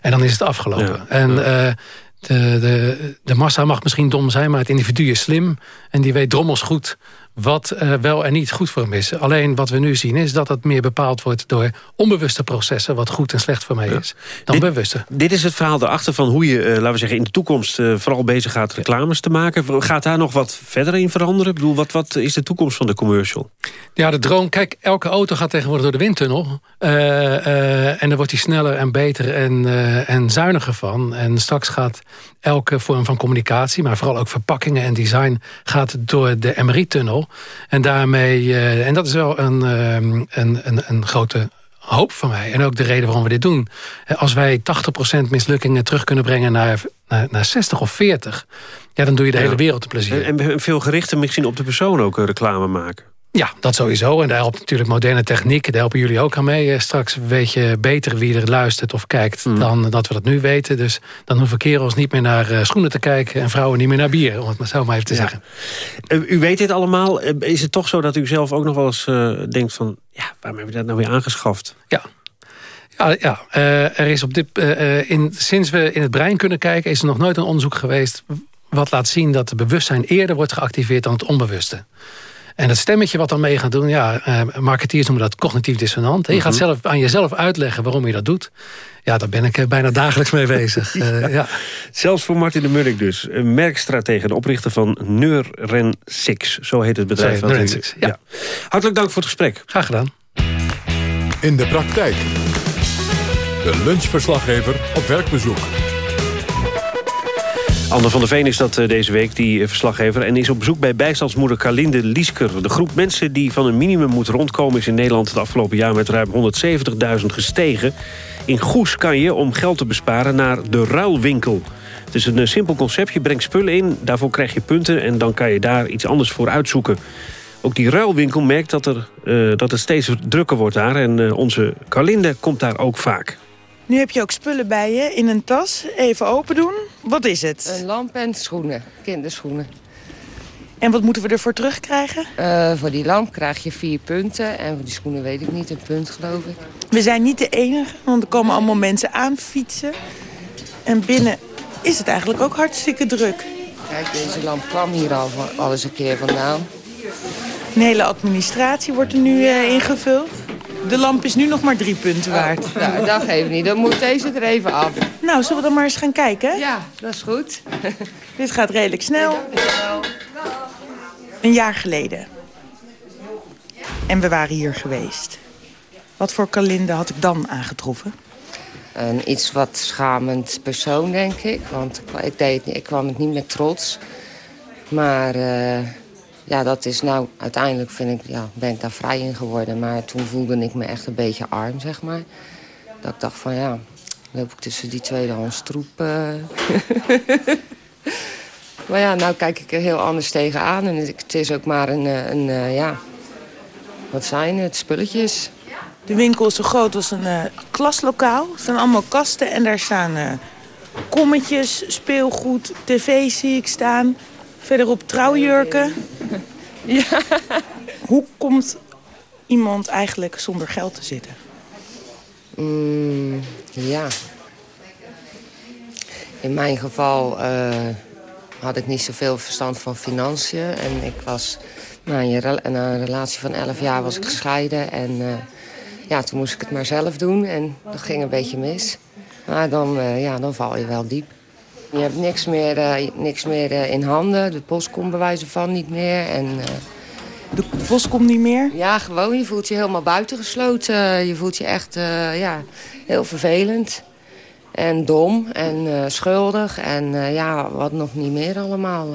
En dan is het afgelopen. En de, de, de massa mag misschien dom zijn, maar het individu is slim. En die weet drommels goed wat eh, wel en niet goed voor hem is. Alleen wat we nu zien is dat het meer bepaald wordt door onbewuste processen... wat goed en slecht voor mij is, dan bewuste. Dit is het verhaal erachter van hoe je, eh, laten we zeggen... in de toekomst eh, vooral bezig gaat reclames te maken. Gaat daar nog wat verder in veranderen? Ik bedoel, wat, wat is de toekomst van de commercial? Ja, de droom. Kijk, elke auto gaat tegenwoordig door de windtunnel. En dan wordt die sneller en beter en, en zuiniger van. En straks gaat elke vorm van communicatie... maar vooral ook verpakkingen en design... gaat door de MRI-tunnel. En daarmee... eh, en dat is wel een, ehm, een, een, een grote hoop van mij. En ook de reden waarom we dit doen. Eh, Als wij 80% mislukkingen terug kunnen brengen naar, naar, naar 60 of 40... ja, dan doe je de Ja. hele wereld een plezier. En, en veel gerichter misschien op de persoon ook eh, reclame maken. Ja, dat sowieso. En daar helpt natuurlijk moderne techniek. Daar helpen jullie ook aan mee. Eh, Straks weet je beter wie er luistert of kijkt... Hmm. dan dat we dat nu weten. Dus dan hoeven kerels niet meer naar eh, schoenen te kijken... en vrouwen niet meer naar bier, om het maar zo maar even te zeggen. Eh, u weet dit allemaal. Is het toch zo dat u zelf ook nog wel eens denkt van... ja, waarom hebben we dat nou weer aangeschaft? Ja. Ja, ja er is op dit, eh, in, sinds we in het brein kunnen kijken... is er nog nooit een onderzoek geweest... wat laat zien dat het bewustzijn eerder wordt geactiveerd dan het onbewuste. En dat stemmetje wat dan mee gaat doen... ja, eh, marketeers noemen dat cognitief dissonant. Je gaat Mhm. zelf aan jezelf uitleggen waarom je dat doet. Ja, daar ben ik eh, bijna dagelijks mee bezig. Eh, ja. Zelfs voor Martin de Munnik dus. Een merkstratege en oprichter van Neuren6. Zo heet het bedrijf. Sorry, wat u- Neuren6, ja. Hartelijk dank voor het gesprek. Graag gedaan. In de praktijk. De lunchverslaggever op werkbezoek. Ander van der Veen is dat eh, deze week, die eh, verslaggever... en is op bezoek bij bijstandsmoeder Carlinde Liesker. De groep mensen die van een minimum moet rondkomen... is in Nederland het afgelopen jaar met ruim 170.000 gestegen. In Goes kan je, om geld te besparen, naar de ruilwinkel. Het is een eh, simpel concept. Je brengt spullen in, daarvoor krijg je punten... en dan kan je daar iets anders voor uitzoeken. Ook die ruilwinkel merkt dat, er, dat het steeds drukker wordt daar... en onze Carlinde komt daar ook vaak. Nu heb je ook spullen bij je in een tas. Even open doen. Wat is het? Een lamp en schoenen, kinderschoenen. En wat moeten we ervoor terugkrijgen? Eh, voor die lamp krijg je vier punten en voor die schoenen weet ik niet, een punt geloof ik. We zijn niet de enige, want er komen allemaal mensen aan fietsen. En binnen is het eigenlijk ook hartstikke druk. Kijk, deze lamp kwam hier al, al eens een keer vandaan. Een hele administratie wordt er nu eh, ingevuld. De lamp is nu nog maar drie punten waard. Nou, dat geeft niet, dan moet deze er even af. Nou, zullen we dan maar eens gaan kijken? Ja, dat is goed. Dit gaat redelijk snel. Een jaar geleden. En we waren hier geweest. Wat voor kalinde had ik dan aangetroffen? Een iets wat schamend persoon, denk ik. Want ik, deed, ik kwam het niet met trots. Maar eh, ja, dat is nou... Uiteindelijk vind ik, ja, ben ik daar vrij in geworden. Maar toen voelde ik me echt een beetje arm, zeg maar. Dat ik dacht van, ja... loop ik tussen die tweedehands troep. eh. maar ja, nou kijk ik er heel anders tegenaan. En het is ook maar een, eh, een eh, ja... Wat zijn het? Spulletjes. De winkel is zo groot als een eh, klaslokaal. Er staan allemaal kasten en daar staan kommetjes, speelgoed, tv zie ik staan. Verderop trouwjurken. Ja. Hoe komt iemand eigenlijk zonder geld te zitten? Mm, ja. In mijn geval uh, had ik niet zoveel verstand van financiën. En ik was, na een, na een relatie van 11 jaar was ik gescheiden. En uh, ja, toen moest ik het maar zelf doen. En dat ging een beetje mis. Maar dan, uh, ja, dan val je wel diep. Je hebt niks meer, niks meer in handen. De post komt bij wijze van niet meer. En, de post komt niet meer? Ja, gewoon. Je voelt je helemaal buitengesloten. Je voelt je echt ja, heel vervelend. En dom en schuldig en ja, wat nog niet meer allemaal.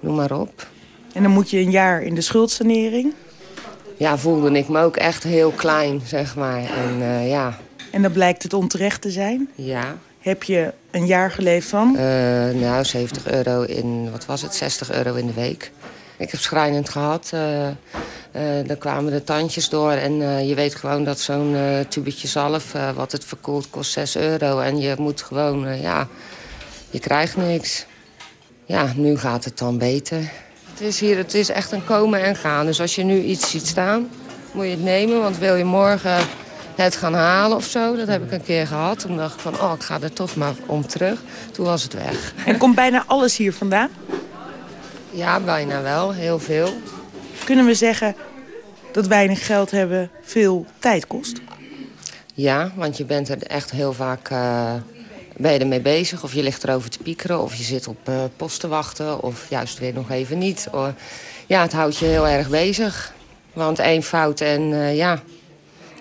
Noem maar op. En dan moet je een jaar in de schuldsanering? Ja, voelde ik me ook echt heel klein, zeg maar. En, ja. en dan blijkt het onterecht te zijn? Ja. Heb je een jaar geleefd van? nou, 70 euro in, wat was het, 60 euro in de week. Ik heb schrijnend gehad. Uh, uh, dan kwamen de tandjes door. En uh, je weet gewoon dat zo'n tubetje zalf, wat het verkoelt, kost 6 euro. En je moet gewoon, ja, je krijgt niks. Ja, nu gaat het dan beter. Het is hier, het is echt een komen en gaan. Dus als je nu iets ziet staan, moet je het nemen. Want wil je morgen het gaan halen of zo. Dat heb ik een keer gehad. Toen dacht ik van, oh, ik ga er toch maar om terug. Toen was het weg. En komt bijna alles hier vandaan? Ja, bijna wel. Heel veel. Kunnen we zeggen dat weinig geld hebben veel tijd kost? Ja, want je bent er echt heel vaak uh, ben je ermee bezig. Of je ligt erover te piekeren. Of je zit op uh, post te wachten. Of juist weer nog even niet. Ja, het houdt je heel erg bezig. Want één fout en uh, ja,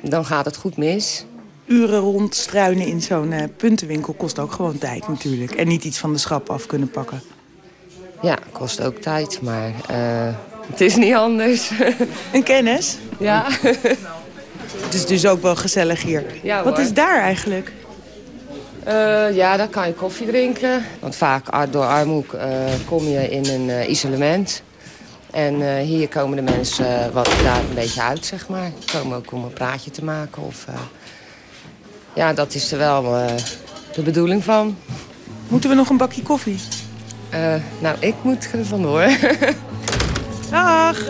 dan gaat het goed mis. Uren rondstruinen in zo'n puntenwinkel kost ook gewoon tijd natuurlijk. En niet iets van de schap af kunnen pakken. Ja, kost ook tijd, maar uh, het is niet anders. Een kennis? Ja. Het is dus ook wel gezellig hier. Ja, Wat is daar eigenlijk? Uh, ja, daar kan je koffie drinken. Want vaak door armoede kom je in een isolement. En hier komen de mensen wat daar een beetje uit, zeg maar. Komen ook om een praatje te maken. Of, ja, dat is er wel de bedoeling van. Moeten we nog een bakje koffie? Uh, nou, ik moet er vandoor. Dag!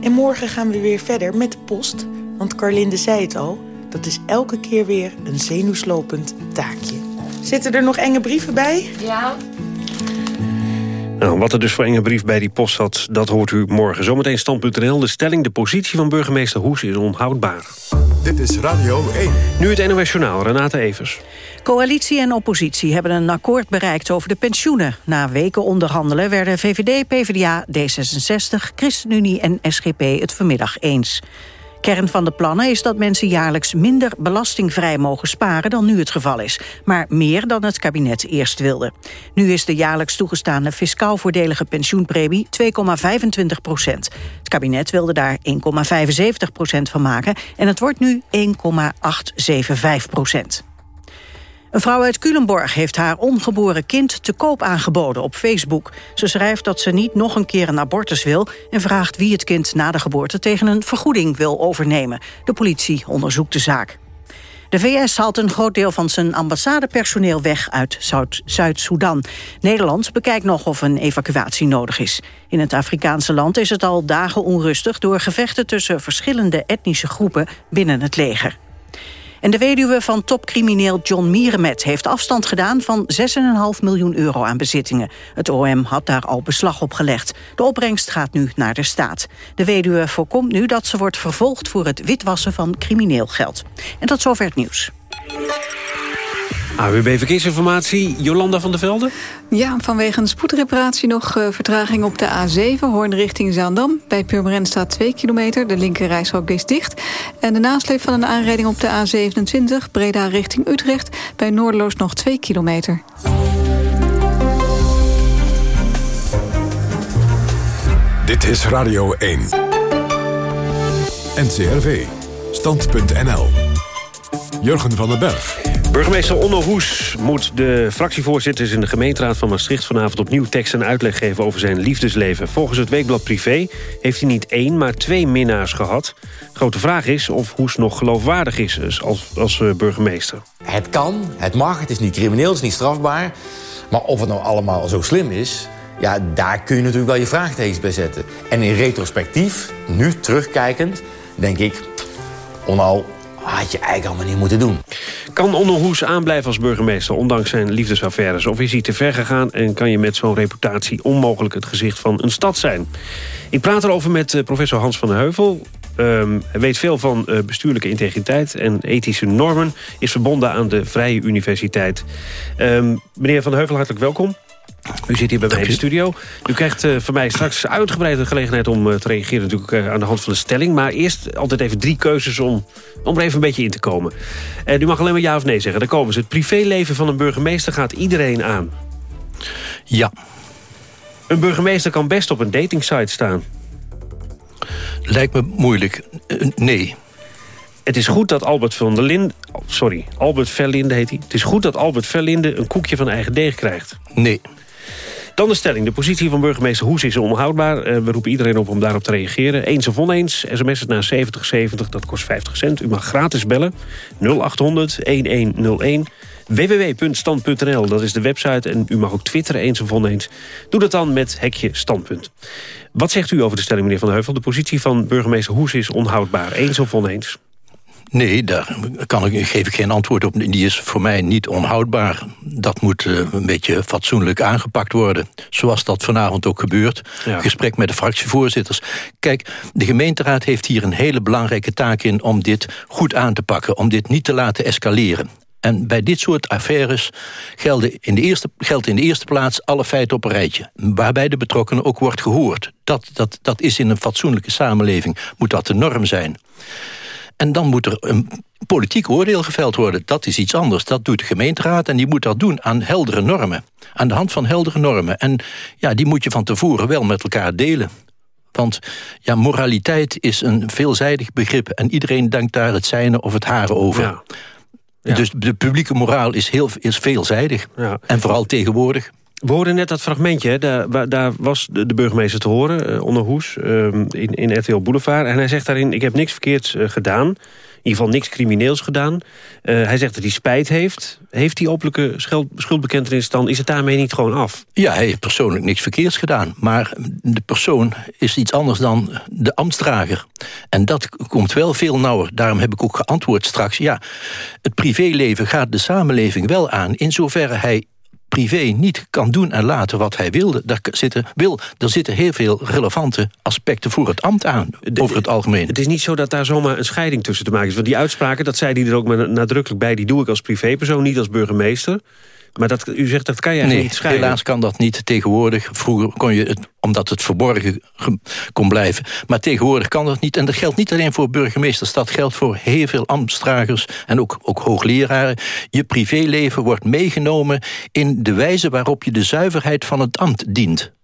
En morgen gaan we weer verder met de post. Want Carlinde zei het al, dat is elke keer weer een zenuwslopend taakje. Zitten er nog enge brieven bij? Ja. Nou, wat er dus voor enge brief bij die post zat, dat hoort u morgen. Zometeen stand.nl. De stelling, de positie van burgemeester Hoes is onhoudbaar. Dit is Radio 1. Nu het NOS Journaal, Renate Evers. Coalitie en oppositie hebben een akkoord bereikt over de pensioenen. Na weken onderhandelen werden VVD, PvdA, D66, ChristenUnie en SGP het vanmiddag eens. Kern van de plannen is dat mensen jaarlijks minder belastingvrij mogen sparen dan nu het geval is. Maar meer dan het kabinet eerst wilde. Nu is de jaarlijks toegestane fiscaal voordelige pensioenpremie 2,25 procent. Het kabinet wilde daar 1,75 procent van maken en het wordt nu 1,875 procent. Een vrouw uit Culemborg heeft haar ongeboren kind te koop aangeboden op Facebook. Ze schrijft dat ze niet nog een keer een abortus wil... en vraagt wie het kind na de geboorte tegen een vergoeding wil overnemen. De politie onderzoekt de zaak. De VS haalt een groot deel van zijn ambassadepersoneel weg uit Zuid-Soedan. Nederland bekijkt nog of een evacuatie nodig is. In het Afrikaanse land is het al dagen onrustig... door gevechten tussen verschillende etnische groepen binnen het leger. En de weduwe van topcrimineel John Mierenmet heeft afstand gedaan van 6,5 miljoen euro aan bezittingen. Het OM had daar al beslag op gelegd. De opbrengst gaat nu naar de staat. De weduwe voorkomt nu dat ze wordt vervolgd voor het witwassen van crimineel geld. En tot zover het nieuws. AWB Verkeersinformatie, Jolanda van der Velde. Ja, vanwege een spoedreparatie nog uh, vertraging op de A7... Hoorn richting Zaandam. Bij Purmerend staat 2 kilometer, de linkerrijstrook is dicht. En de nasleep van een aanrijding op de A27... Breda richting Utrecht, bij Noordeloos nog 2 kilometer. Dit is Radio 1. NCRV. Stand.nl. Jurgen van den Berg. Burgemeester Onno Hoes moet de fractievoorzitters in de gemeenteraad van Maastricht vanavond opnieuw tekst en uitleg geven over zijn liefdesleven. Volgens het weekblad Privé heeft hij niet één, maar twee minnaars gehad. Grote vraag is of Hoes nog geloofwaardig is als, als eh, burgemeester. Het kan, het mag, het is niet crimineel, het is niet strafbaar. Maar of het nou allemaal zo slim is, ja, daar kun je natuurlijk wel je vraagtekens bij zetten. En in retrospectief, nu terugkijkend, denk ik... Onno, had je eigenlijk allemaal niet moeten doen. Kan Onno Hoes aanblijven als burgemeester, ondanks zijn liefdesaffaires? Of is hij te ver gegaan en kan je met zo'n reputatie onmogelijk het gezicht van een stad zijn? Ik praat erover met eh, professor Hans van der Heuvel. Um, hij weet veel van uh, bestuurlijke integriteit en ethische normen. Is verbonden aan de Vrije Universiteit. Um, meneer van der Heuvel, hartelijk welkom. U zit hier bij mij in de studio. U krijgt uh, van mij straks uitgebreide gelegenheid om uh, te reageren... natuurlijk uh, aan de hand van de stelling. Maar eerst altijd even drie keuzes om, om er even een beetje in te komen. En u mag alleen maar ja of nee zeggen. Daar komen ze. Het privéleven van een burgemeester gaat iedereen aan. Ja. Een burgemeester kan best op een datingsite staan. Lijkt me moeilijk. nee. Het is goed dat Albert van der Linden... Sorry, Albert Verlinde heet hij. Het is goed dat Albert Verlinde een koekje van eigen deeg krijgt. Nee. Dan de stelling. De positie van burgemeester Hoes is onhoudbaar. We roepen iedereen op om daarop te reageren. Eens of oneens. SMS het naar 7070, dat kost 50 cent. U mag gratis bellen. 0800 1101 www.stand.nl, dat is de website. En u mag ook twitteren eens of oneens. Doe dat dan met hekje standpunt. Wat zegt u over de stelling, meneer Van Heuvel? De positie van burgemeester Hoes is onhoudbaar. Eens of oneens? Nee, daar kan ik, geef ik geen antwoord op. Die is voor mij niet onhoudbaar. Dat moet uh, een beetje fatsoenlijk aangepakt worden. Zoals dat vanavond ook gebeurt. Ja. Gesprek met de fractievoorzitters. Kijk, de gemeenteraad heeft hier een hele belangrijke taak in... om dit goed aan te pakken, om dit niet te laten escaleren. En bij dit soort affaires gelden in de eerste, geldt in de eerste plaats alle feiten op een rijtje. Waarbij de betrokkenen ook wordt gehoord. Dat, dat, dat is in een fatsoenlijke samenleving, moet dat de norm zijn. En dan moet er een politiek oordeel geveld worden. Dat is iets anders. Dat doet de gemeenteraad en die moet dat doen aan heldere normen. Aan de hand van heldere normen. En ja, die moet je van tevoren wel met elkaar delen. Want ja, moraliteit is een veelzijdig begrip... en iedereen denkt daar het zijne of het hare over. Ja. Ja. Dus de publieke moraal is, heel, is veelzijdig. Ja. En vooral tegenwoordig. We hoorden net dat fragmentje, daar, daar was de, burgemeester te horen, uh, onder Hoes, uh, in, in RTL Boulevard. En hij zegt daarin, ik heb niks verkeerds uh, gedaan. In ieder geval niks crimineels gedaan. hij zegt dat hij spijt heeft. Heeft die openlijke schuldbekentenis dan, is het daarmee niet gewoon af? Ja, hij heeft persoonlijk niks verkeerds gedaan. Maar de persoon is iets anders dan de ambtsdrager. En dat komt wel veel nauwer. Daarom heb ik ook geantwoord straks. Ja, het privéleven gaat de samenleving wel aan... in zoverre hij privé niet kan doen en laten wat hij wilde. Daar zitten, wil, er zitten heel veel relevante aspecten voor het ambt aan, over het algemeen. Het is niet zo dat daar zomaar een scheiding tussen te maken is. Want die uitspraken, dat zei hij er ook maar nadrukkelijk bij... die doe ik als privépersoon, niet als burgemeester. Maar dat, u zegt dat kan je nee, niet scheiden. helaas kan dat niet tegenwoordig. Vroeger kon je het, omdat het verborgen kon blijven. Maar tegenwoordig kan dat niet. En dat geldt niet alleen voor burgemeesters. Dat geldt voor heel veel ambtsdragers en ook, ook hoogleraren. Je privéleven wordt meegenomen in de wijze waarop je de zuiverheid van het ambt dient.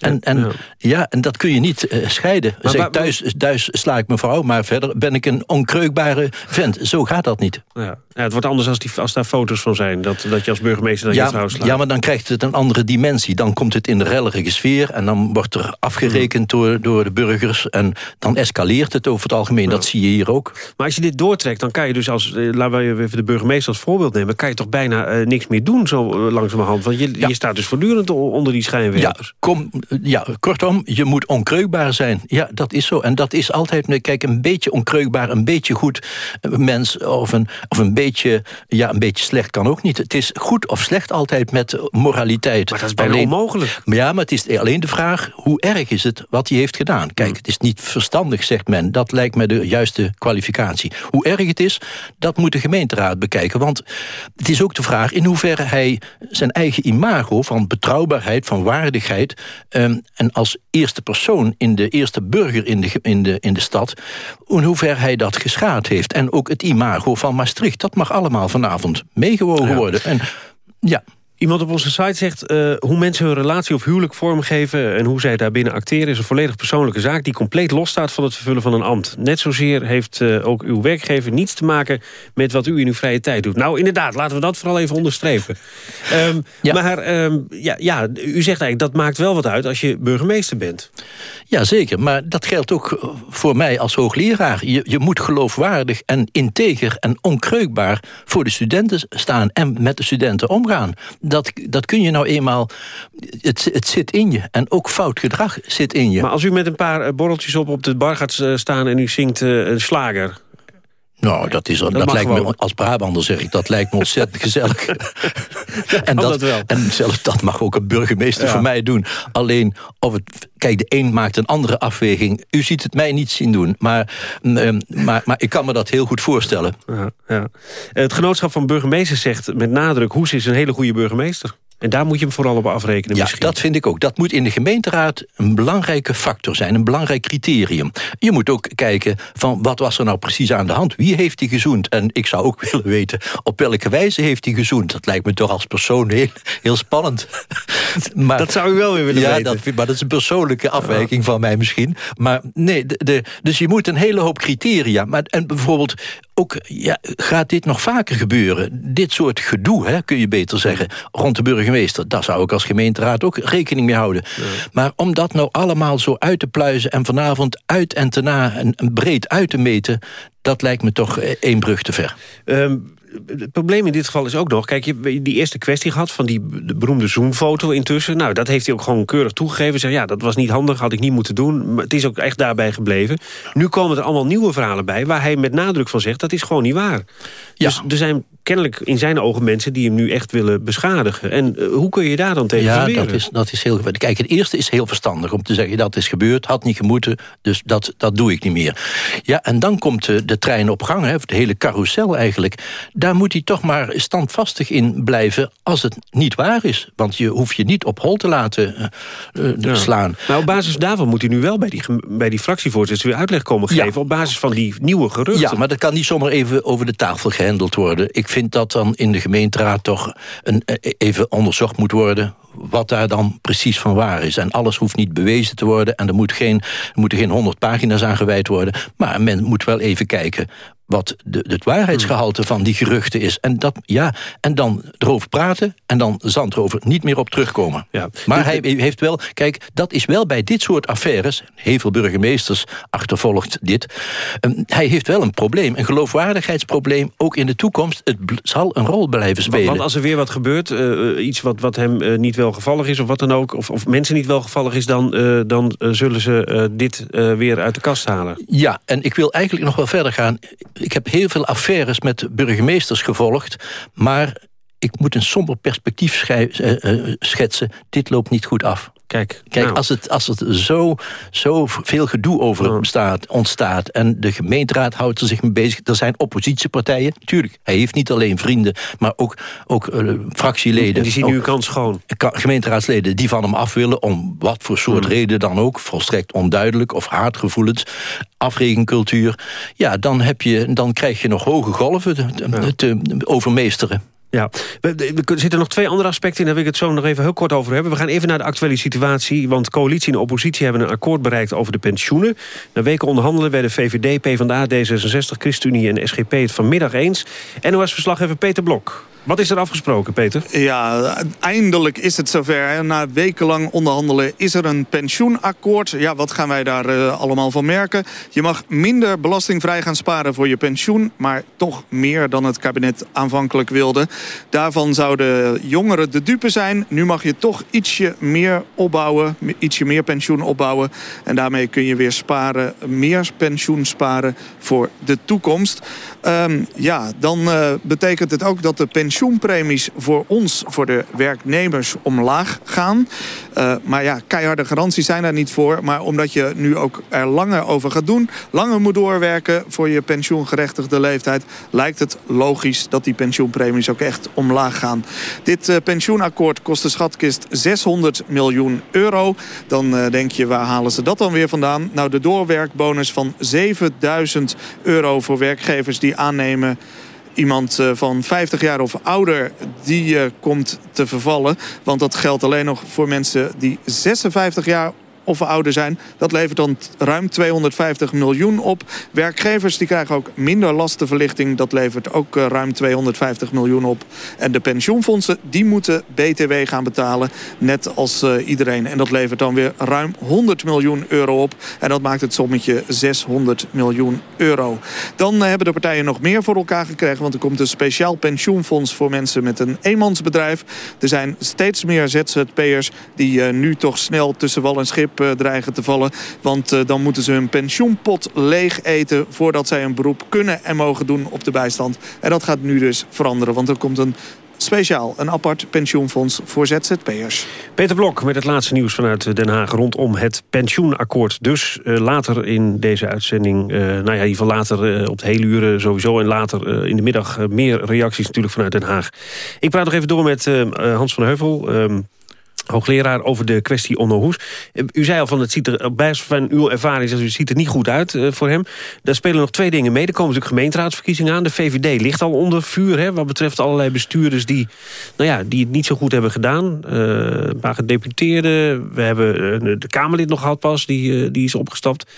En, en, ja. ja. en dat kun je niet uh, scheiden. Maar, zeg, thuis, thuis sla ik mijn vrouw, maar verder ben ik een onkreukbare vent. Zo gaat dat niet. Ja. Ja, het wordt anders als, die, als daar foto's van zijn. Dat, dat je als burgemeester naar ja, je vrouw slaat. Ja, maar dan krijgt het een andere dimensie. Dan komt het in de rellige sfeer. En dan wordt er afgerekend mm. door, door de burgers. En dan escaleert het over het algemeen. Dat zie je hier ook. Maar als je dit doortrekt, dan kan je dus als... Eh, laten we even de burgemeester als voorbeeld nemen. kan je toch bijna uh, niks meer doen zo langzamerhand. Want je, je staat dus voortdurend onder die schijnwerpers. Ja, kom, ja, kortom, je moet onkreukbaar zijn. Ja, dat is zo. En dat is altijd... Kijk, een beetje onkreukbaar, een beetje goed mens... of een, of een beetje ja, een beetje slecht kan ook niet. Het is goed of slecht altijd met moraliteit. Maar dat is bijna alleen, onmogelijk. Ja, maar het is alleen de vraag, hoe erg is het wat hij heeft gedaan? Kijk, het is niet verstandig, zegt men. Dat lijkt me de juiste kwalificatie. Hoe erg het is, dat moet de gemeenteraad bekijken. Want het is ook de vraag in hoeverre hij zijn eigen imago... van betrouwbaarheid, van waardigheid... Um, en als eerste persoon, in de eerste burger in de, in, de, in de stad... in hoeverre hij dat geschaad heeft. En ook het imago van Maastricht. Dat mag allemaal vanavond meegewogen ja. worden. En, ja. Iemand op onze site zegt... Uh, hoe mensen hun relatie of huwelijk vormgeven... en hoe zij daarbinnen acteren... is een volledig persoonlijke zaak... die compleet losstaat van het vervullen van een ambt. Net zozeer heeft uh, ook uw werkgever niets te maken... met wat u in uw vrije tijd doet. Nou, inderdaad, laten we dat vooral even onderstrepen. um, ja. Maar um, ja, ja, u zegt eigenlijk... dat maakt wel wat uit als je burgemeester bent. Ja, zeker. Maar dat geldt ook voor mij als hoogleraar. Je, je moet geloofwaardig en integer en onkreukbaar... voor de studenten staan en met de studenten omgaan dat, dat kun je nou eenmaal... Het, het zit in je. En ook fout gedrag zit in je. Maar als u met een paar eh, borreltjes op op de bar gaat eh, staan... en u zingt uh, een slager... Nou, dat, is, dat, dat lijkt me, als Brabander zeg ik, dat lijkt me ontzettend gezellig. en, dat, wel. en zelfs dat mag ook een burgemeester ja. voor mij doen. Alleen, of het, kijk, de een maakt een andere afweging. U ziet het mij niet zien doen, maar, uh, maar, maar ik kan me dat heel goed voorstellen. Ja, ja. Het genootschap van burgemeesters zegt met nadruk... Hoes is een hele goede burgemeester. En daar moet je hem vooral op afrekenen ja, misschien. dat vind ik ook. Dat moet in de gemeenteraad een belangrijke factor zijn. Een belangrijk criterium. Je moet ook kijken van wat was er nou precies aan de hand. Wie heeft hij gezoend? En ik zou ook willen weten op welke wijze heeft hij gezoend. Dat lijkt me toch als persoon heel, heel spannend. maar, dat zou u wel weer willen ja, weten. Dat, maar dat is een persoonlijke afwijking van mij misschien. Maar nee, de, de, dus je moet een hele hoop criteria. Maar, en bijvoorbeeld ook, ja, gaat dit nog vaker gebeuren? Dit soort gedoe, hè, kun je beter zeggen, rond de burgemeester. Daar zou ik als gemeenteraad ook rekening mee houden. Maar om dat nou allemaal zo uit te pluizen... en vanavond uit en te na en breed uit te meten... dat lijkt me toch één brug te ver. Um, het probleem in dit geval is ook nog... kijk, je hebt die eerste kwestie gehad van die de beroemde Zoom-foto intussen. Nou, dat heeft hij ook gewoon keurig toegegeven. Zeg, ja, dat was niet handig, had ik niet moeten doen. Maar het is ook echt daarbij gebleven. Nu komen er allemaal nieuwe verhalen bij... waar hij met nadruk van zegt, dat is gewoon niet waar. Ja. Dus er zijn kennelijk in zijn ogen mensen die hem nu echt willen beschadigen. En uh, hoe kun je daar dan tegen ja, dat is, dat is heel. Kijk, het eerste is heel verstandig om te zeggen... dat is gebeurd, had niet gemoeten, dus dat, dat doe ik niet meer. Ja, en dan komt de, de trein op gang, hè, de hele carousel eigenlijk. Daar moet hij toch maar standvastig in blijven als het niet waar is. Want je hoeft je niet op hol te laten uh, ja. slaan. Maar op basis daarvan moet hij nu wel bij die, bij die fractievoorzitters... weer uitleg komen geven ja. op basis van die nieuwe geruchten. Ja, maar dat kan niet zomaar even over de tafel gehandeld worden. Ik vind dat dan in de gemeenteraad toch een, even onderzocht moet worden wat daar dan precies van waar is. En alles hoeft niet bewezen te worden... en er, moet geen, er moeten geen honderd pagina's aan gewijd worden. Maar men moet wel even kijken wat de, het waarheidsgehalte van die geruchten is. En, dat, ja, en dan erover praten en dan zand erover niet meer op terugkomen. Ja. Maar hij heeft wel, kijk, dat is wel bij dit soort affaires... heel veel burgemeesters achtervolgt dit... Um, hij heeft wel een probleem, een geloofwaardigheidsprobleem... ook in de toekomst, het zal een rol blijven spelen. Want als er weer wat gebeurt, uh, iets wat, wat hem uh, niet welgevallig is... of wat dan ook, of, of mensen niet welgevallig is... dan, uh, dan zullen ze dit weer uit de kast halen. Ja, en ik wil eigenlijk nog wel verder gaan ik heb heel veel affaires met burgemeesters gevolgd... maar ik moet een somber perspectief schetsen. Dit loopt niet goed af. Kijk, Kijk nou. als het, als het zo, zo veel gedoe over bestaat, ontstaat... en de gemeenteraad houdt er zich mee bezig... er zijn oppositiepartijen, tuurlijk. Hij heeft niet alleen vrienden, maar ook, ook uh, fractieleden. En die zien nu kans schoon. Gemeenteraadsleden die van hem af willen... om wat voor soort hmm. reden dan ook, volstrekt onduidelijk... of haatgevoelens, afrekencultuur. Ja, dan, heb je, dan krijg je nog hoge golven te, ja. te overmeesteren. Ja, er zitten nog twee andere aspecten in, daar wil ik het zo nog even heel kort over hebben. We gaan even naar de actuele situatie, want coalitie en oppositie hebben een akkoord bereikt over de pensioenen. Na weken onderhandelen werden VVD, PvdA, D66, ChristenUnie en SGP het vanmiddag eens. NOS-verslaggever Peter Blok. Wat is er afgesproken, Peter? Ja, eindelijk is het zover. Na wekenlang onderhandelen is er een pensioenakkoord. Ja, wat gaan wij daar uh, allemaal van merken? Je mag minder belastingvrij gaan sparen voor je pensioen... maar toch meer dan het kabinet aanvankelijk wilde. Daarvan zouden jongeren de dupe zijn. Nu mag je toch ietsje meer opbouwen, ietsje meer pensioen opbouwen. En daarmee kun je weer sparen, meer pensioen sparen voor de toekomst. Um, ja, dan uh, betekent het ook dat de pensioenpremies voor ons, voor de werknemers, omlaag gaan. Uh, maar ja, keiharde garanties zijn daar niet voor. Maar omdat je nu ook er langer over gaat doen, langer moet doorwerken voor je pensioengerechtigde leeftijd, lijkt het logisch dat die pensioenpremies ook echt omlaag gaan. Dit uh, pensioenakkoord kost de schatkist 600 miljoen euro. Dan uh, denk je, waar halen ze dat dan weer vandaan? Nou, de doorwerkbonus van 7000 euro voor werkgevers die aannemen Iemand uh, van 50 jaar of ouder, die uh, komt te vervallen. Want dat geldt alleen nog voor mensen die 56 jaar of ouder zijn. Dat levert dan ruim 250 miljoen op. Werkgevers die krijgen ook minder lastenverlichting. Dat levert ook uh, ruim 250 miljoen op. En de pensioenfondsen die moeten BTW gaan betalen. Net als uh, iedereen. En dat levert dan weer ruim 100 miljoen euro op. En dat maakt het sommetje 600 miljoen euro. Dan uh, hebben de partijen nog meer voor elkaar gekregen. Want er komt een speciaal pensioenfonds voor mensen met een eenmansbedrijf. Er zijn steeds meer ZZP'ers die nu toch snel tussen wal en schip dreigen te vallen. Want uh, dan moeten ze hun pensioenpot leeg eten... voordat zij een beroep kunnen en mogen doen op de bijstand. En dat gaat nu dus veranderen. Want er komt een speciaal een apart pensioenfonds voor ZZP'ers. Peter Blok met het laatste nieuws vanuit Den Haag rondom het pensioenakkoord. Dus uh, later in deze uitzending, nou ja, in later op het hele uur sowieso... en later in de middag meer reacties natuurlijk vanuit Den Haag. Ik praat nog even door met Hans van Heuvel... Hoogleraar over de kwestie Onno Hoes. U zei al van het ziet er op basis van uw ervaring het ziet er niet goed uit uh, voor hem. Daar spelen nog twee dingen mee. Er komen natuurlijk gemeenteraadsverkiezingen aan. De VVD ligt al onder vuur hè, wat betreft allerlei bestuurders die, nou ja, die het niet zo goed hebben gedaan. Uh, een paar gedeputeerden. We hebben de Kamerlid nog gehad pas, die, die is opgestapt.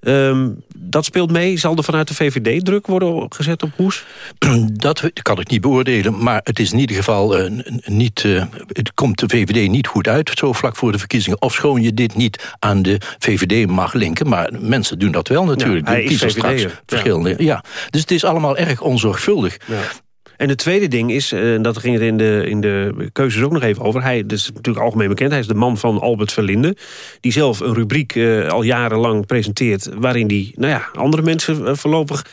Um, dat speelt mee. Zal er vanuit de VVD druk worden gezet op Hoes? Dat kan ik niet beoordelen. Maar het is in ieder geval uh, niet... Uh, het komt de VVD niet goed uit, zo vlak voor de verkiezingen. Ofschoon je dit niet aan de VVD mag linken. Maar mensen doen dat wel natuurlijk. Ja, hij is straks verschillende. Ja. ja. Dus het is allemaal erg onzorgvuldig. Ja. En het tweede ding is, en eh, dat ging het in de, in de keuzes ook nog even over... hij is natuurlijk algemeen bekend, hij is de man van Albert Verlinde... die zelf een rubriek uh, al jarenlang presenteert... waarin hij nou ja, andere mensen uh, voorlopig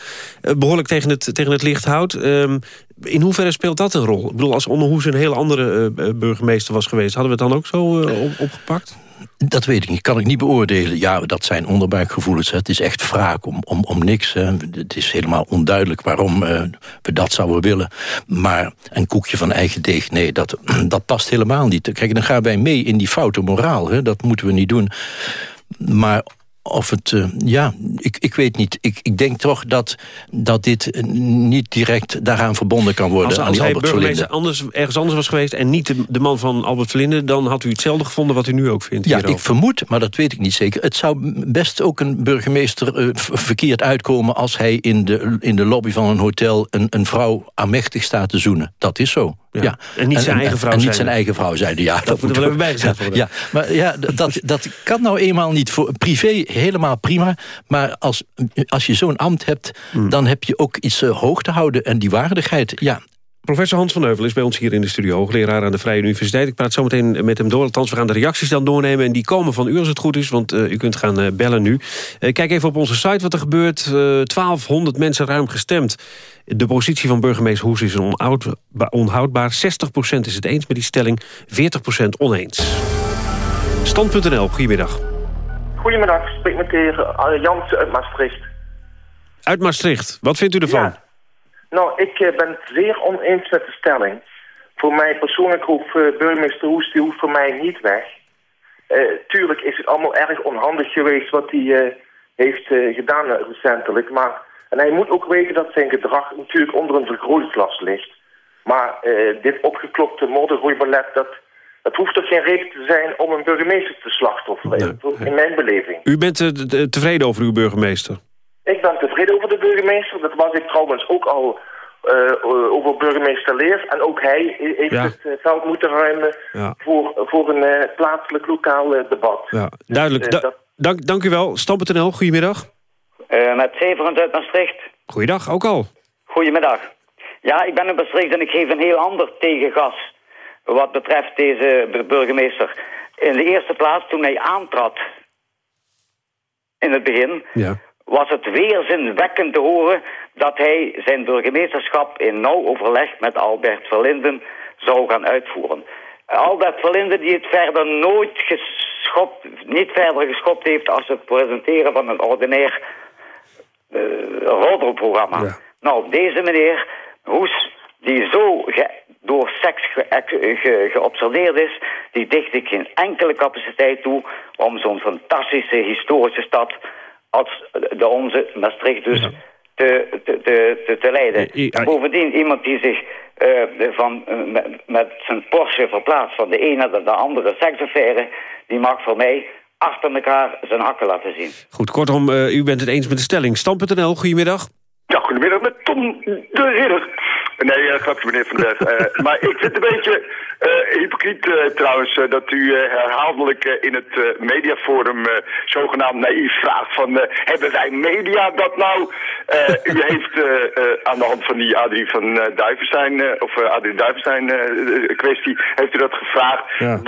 behoorlijk tegen het, tegen het licht houdt. Um, in hoeverre speelt dat een rol? Ik bedoel, als Onderhoes een hele andere burgemeester was geweest... hadden we het dan ook zo op, opgepakt? Dat weet ik niet, kan ik niet beoordelen. Ja, dat zijn onderbuikgevoelens. Het is echt wraak om, om, om niks. Hè. Het is helemaal onduidelijk waarom uh, we dat zouden willen. Maar een koekje van eigen deeg, nee, dat, dat past helemaal niet. Kijk, dan gaan wij mee in die foute moraal. Hè. Dat moeten we niet doen. Maar of het, uh, ja, ik, ik weet niet. Ik, ik denk toch dat, dat dit niet direct daaraan verbonden kan worden. Als, als aan die hij burgemeester anders, ergens anders was geweest... en niet de, de, man van Albert Verlinde... dan had u hetzelfde gevonden wat u nu ook vindt. Ja, hierover. ik vermoed, maar dat weet ik niet zeker. Het zou best ook een burgemeester uh, verkeerd uitkomen... als hij in de, in de lobby van een hotel een, een vrouw aanmächtig staat te zoenen. Dat is zo. Ja. ja. En niet zijn en, eigen vrouw en, en niet zijn eigen vrouw zeiden. Ja, dat, dat moet er wel even bijgezet worden. Ja, maar ja, dat, dat kan nou eenmaal niet. Voor privé helemaal prima. Maar als, als je zo'n ambt hebt... Hmm. dan heb je ook iets uh, hoog te houden. En die waardigheid, ja, Professor Hans van Heuvel is bij ons hier in de studio. Hoogleraar aan de Vrije Universiteit. Ik praat zo meteen met hem door. Althans, we gaan de reacties dan doornemen. En die komen van u als het goed is, want uh, u kunt gaan uh, bellen nu. Uh, kijk even op onze site wat er gebeurt. 1200 mensen ruim gestemd. De positie van burgemeester Hoes is onhoudbaar. 60% is het eens met die stelling, 40% oneens. Stand.nl, goedemiddag. Goedemiddag, spreek met de heer Jansen uit Maastricht. Uit Maastricht, wat vindt u ervan? Ja. Nou, ik uh, ben het zeer oneens met de stelling. Voor mij persoonlijk hoeft uh, burgemeester Hoes, die hoeft voor mij niet weg. Uh, tuurlijk is het allemaal erg onhandig geweest wat hij heeft gedaan recentelijk. Maar, en hij moet ook weten dat zijn gedrag natuurlijk onder een vergrootglas ligt. Maar dit opgeklopte moddergooiballet, dat, dat hoeft toch geen reden te zijn om een burgemeester te slachtofferen. Nee. In mijn beleving. U bent tevreden over uw burgemeester? Ik ben tevreden over de burgemeester. Dat was ik trouwens ook al uh, over burgemeester Leers. En ook hij heeft ja. het uh, veld moeten ruimen ja. voor, voor een uh, plaatselijk lokaal debat. Ja, duidelijk. Dus, da dat... dank, dank u wel. Stam.nl, goedemiddag. met Severend uit Maastricht. Goeiedag, ook al. Goedemiddag. Ja, ik ben in Maastricht en ik geef een heel ander tegengas wat betreft deze burgemeester. In de eerste plaats, toen hij aantrad in het begin... Ja was het weerzinwekkend te horen dat hij zijn burgemeesterschap in nauw overleg met Albert Verlinden zou gaan uitvoeren. Albert Verlinden die het verder nooit geschopt, niet verder geschopt heeft als het presenteren van een ordinair uh, roddelprogramma. Ja. Nou, deze meneer Hoes, die zo door seks ge, ge, geobsedeerd is, die dicht ik geen enkele capaciteit toe om zo'n fantastische historische stad als de onze, Maastricht dus, te, te, te, te, te leiden. En bovendien, iemand die zich eh, van, eh, met, met zijn Porsche verplaatst van de ene naar de andere seksaffaire... die mag voor mij achter elkaar zijn hakken laten zien. Goed, kortom, eh, u bent het eens met de stelling. Stam.nl, goedemiddag. Ja, goedemiddag met Tom de Ridder. Nee, uh, grapje meneer Van der uh, Maar ik vind het een beetje uh, hypocriet trouwens dat u herhaaldelijk in het mediaforum zogenaamd naïef vraagt van hebben wij media dat nou? u heeft aan de hand van die Adrie van Duivenstein of Adrie Duivenstein kwestie heeft u dat gevraagd. Ja.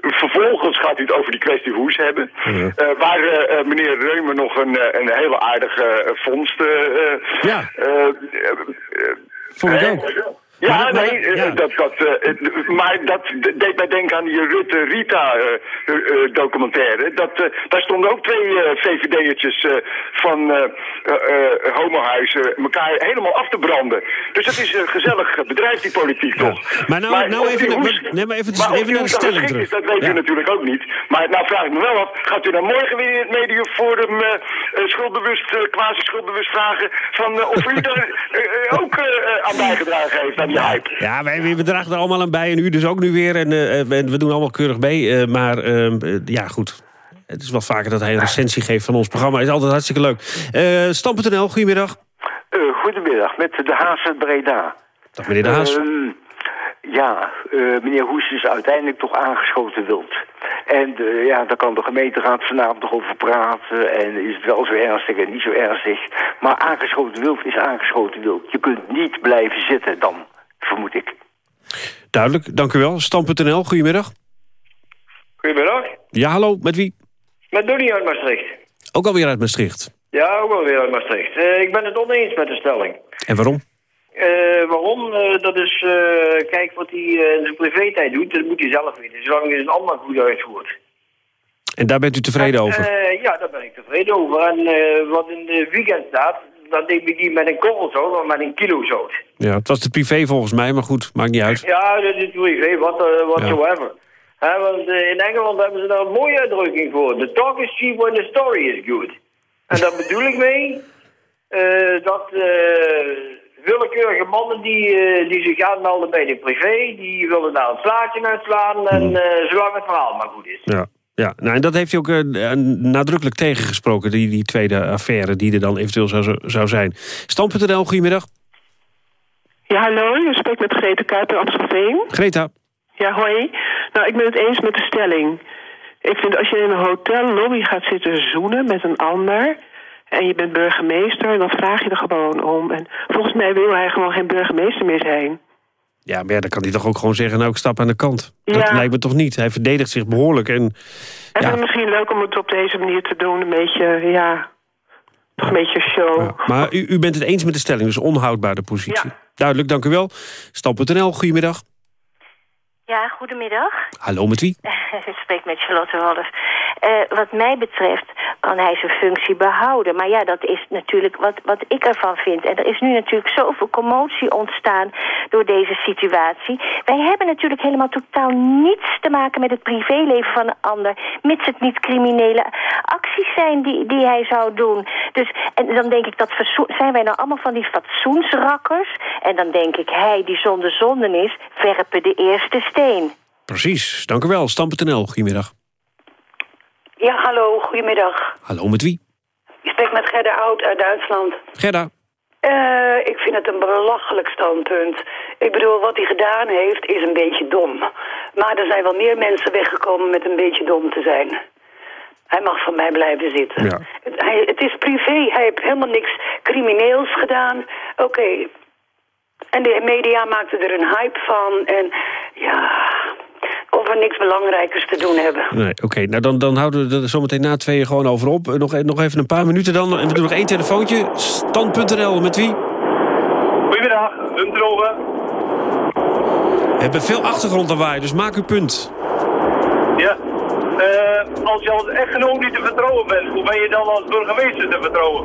Vervolgens gaat u het over die kwestie hoes hebben. Ja. waar meneer Reumer nog een, een hele aardige vondst ja. Vond ik ook. Ja, maar, nee, eh, ja. Dat, dat, uh, maar dat deed mij denken aan die Rutte-Rita-documentaire. Uh, dat daar stonden ook twee VVD'ertjes van homohuizen elkaar helemaal af te branden. Dus het is een gezellig bedrijf, die politiek, toch? Maar nou, nou even, hoes, nee, maar even, maar even naar de stelling terug. Is, dat weet ja. u natuurlijk ook niet. Maar nou vraag ik me wel af, gaat u dan morgen weer in het mediaforum schuldbewust, quasi schuldbewust vragen van of u daar ook aan bijgedragen heeft? Ja, wij, we dragen er allemaal aan bij en u dus ook nu weer. En, uh, we doen allemaal keurig mee. Uh, maar uh, ja, goed. Het is wel vaker dat hij een recensie geeft van ons programma. Is altijd hartstikke leuk. Uh, Stam.nl, goedemiddag. goedemiddag, met de Haas uit Breda. Dag meneer de Haas. Ehm, ja, meneer Hoes is uiteindelijk toch aangeschoten wild. En uh, ja, daar kan de gemeenteraad vanavond nog over praten. En is het wel zo ernstig en niet zo ernstig. Maar aangeschoten wild is aangeschoten wild. Je kunt niet blijven zitten dan vermoed ik. Duidelijk, dank u wel. Stam.nl, goedemiddag. Goedemiddag. Ja, hallo, met wie? Met Donnie uit Maastricht. Ook alweer uit Maastricht? Ja, ook alweer uit Maastricht. Uh, ik ben het oneens met de stelling. En waarom? Uh, waarom? Uh, dat is, kijk, wat hij in zijn privé-tijd doet, dat moet hij zelf weten. Zolang hij een ander goed uitvoert. En daar bent u tevreden en, over? ja, daar ben ik tevreden over. En wat in de weekend staat, dat deed ik niet met een korrelzout, maar met een kilo zout. Ja, het was de privé volgens mij, maar goed, maakt niet uit. Ja, dat is privé, what, uh, whatsoever. Ja. want uh, in Engeland hebben ze daar een mooie uitdrukking voor. The talk is cheap when the story is good. En daar bedoel ik mee uh, dat willekeurige mannen die, die zich aanmelden bij de privé... die willen daar een slaatje uitslaan en zolang het verhaal maar goed is. Ja. Ja, nou, en dat heeft hij ook uh, nadrukkelijk tegengesproken, die, die tweede affaire die er dan eventueel zou, zou zijn. Stam.nl, goedemiddag. Ja, hallo, je spreekt met Greta Kuiper Amstelveen. Greta. Ja, hoi. Nou, ik ben het eens met de stelling. Ik vind als je in een hotellobby gaat zitten zoenen met een ander... en je bent burgemeester, dan vraag je er gewoon om. En volgens mij wil hij gewoon geen burgemeester meer zijn. Ja, maar ja, dan kan hij toch ook gewoon zeggen, nou, ik stap aan de kant. Dat lijkt me toch niet. Hij verdedigt zich behoorlijk. En, en ja. misschien leuk om het op deze manier te doen. Een beetje, ja, toch een beetje show. Maar u, u bent het eens met de stelling, dus onhoudbaar de positie. Duidelijk, dank u wel. Stam.nl, goedemiddag. Ja, goedemiddag. Hallo, met wie? Ik spreek met Charlotte Wallace. Uh, wat mij betreft kan hij zijn functie behouden. Maar ja, dat is natuurlijk wat, wat ik ervan vind. En er is nu natuurlijk zoveel commotie ontstaan door deze situatie. Wij hebben natuurlijk helemaal totaal niets te maken met het privéleven van een ander... mits het niet criminele acties zijn die, die hij zou doen. Dus, en dan denk ik, dat zijn wij nou allemaal van die fatsoensrakkers? En dan denk ik, hij die zonder zonden is, werpen de eerste steen. Precies, dank u wel. Stam.nl, goedemiddag. Ja, hallo, goedemiddag. Hallo, met wie? Je spreekt met Gerda Oud uit Duitsland. Gerda. Uh, ik vind het een belachelijk standpunt. Ik bedoel, wat hij gedaan heeft is een beetje dom. Maar er zijn wel meer mensen weggekomen met een beetje dom te zijn. Hij mag van mij blijven zitten. Ja. Het, hij, het is privé, hij heeft helemaal niks crimineels gedaan. Oké. En de media maakten er een hype van. En ja, of we niks belangrijkers te doen hebben. Nee, oké. Nou, dan, dan houden we er zometeen na tweeën gewoon over op. Nog, nog even een paar minuten dan. En we doen nog één telefoontje. Stand.nl, met wie? Goedemiddag, een droge. We hebben veel achtergrondlawaai, dus maak uw punt. Uh, als je als echtgenoot niet te vertrouwen bent, hoe ben je dan als burgemeester te vertrouwen?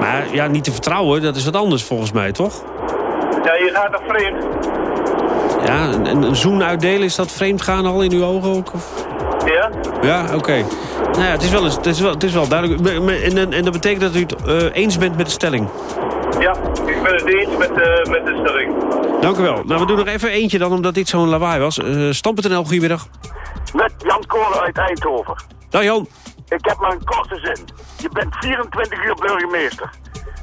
Maar ja, niet te vertrouwen, dat is wat anders volgens mij, toch? Ja, je gaat toch vreemd? Ja, een, een zoen uitdelen, is dat vreemd gaan al in uw ogen ook? Of? Ja? Ja, oké. Nou ja, het is wel, eens, het is wel, het is wel duidelijk. En, en, en dat betekent dat u het uh, eens bent met de stelling? Ja, ik ben het eens met, uh, met de stelling. Dank u wel. Nou, we doen nog even eentje dan, omdat dit zo'n lawaai was. Uh, Stam.nl, goedemiddag. Met Jan Kolen uit Eindhoven. Dag Jan. Ik heb maar een korte zin. Je bent 24 uur burgemeester.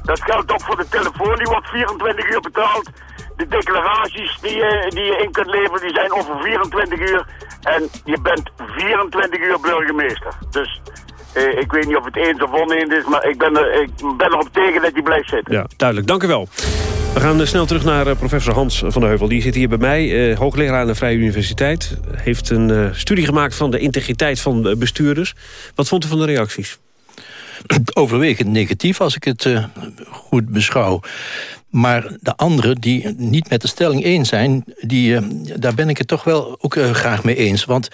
Dat geldt ook voor de telefoon, die wordt 24 uur betaald. De declaraties die je, die je in kunt leveren, die zijn over 24 uur. En je bent 24 uur burgemeester. Dus eh, ik weet niet of het eens of oneens is, maar ik ben, er, ik ben erop tegen dat je blijft zitten. Ja, duidelijk. Dank u wel. We gaan uh, snel terug naar uh, professor Hans van der Heuvel. Die zit hier bij mij, uh, hoogleraar aan de Vrije Universiteit. Heeft een studie gemaakt van de integriteit van bestuurders. Wat vond u van de reacties? Overwegend negatief, als ik het goed beschouw. Maar de anderen die niet met de stelling eens zijn... Die, daar ben ik het toch wel ook graag mee eens. Want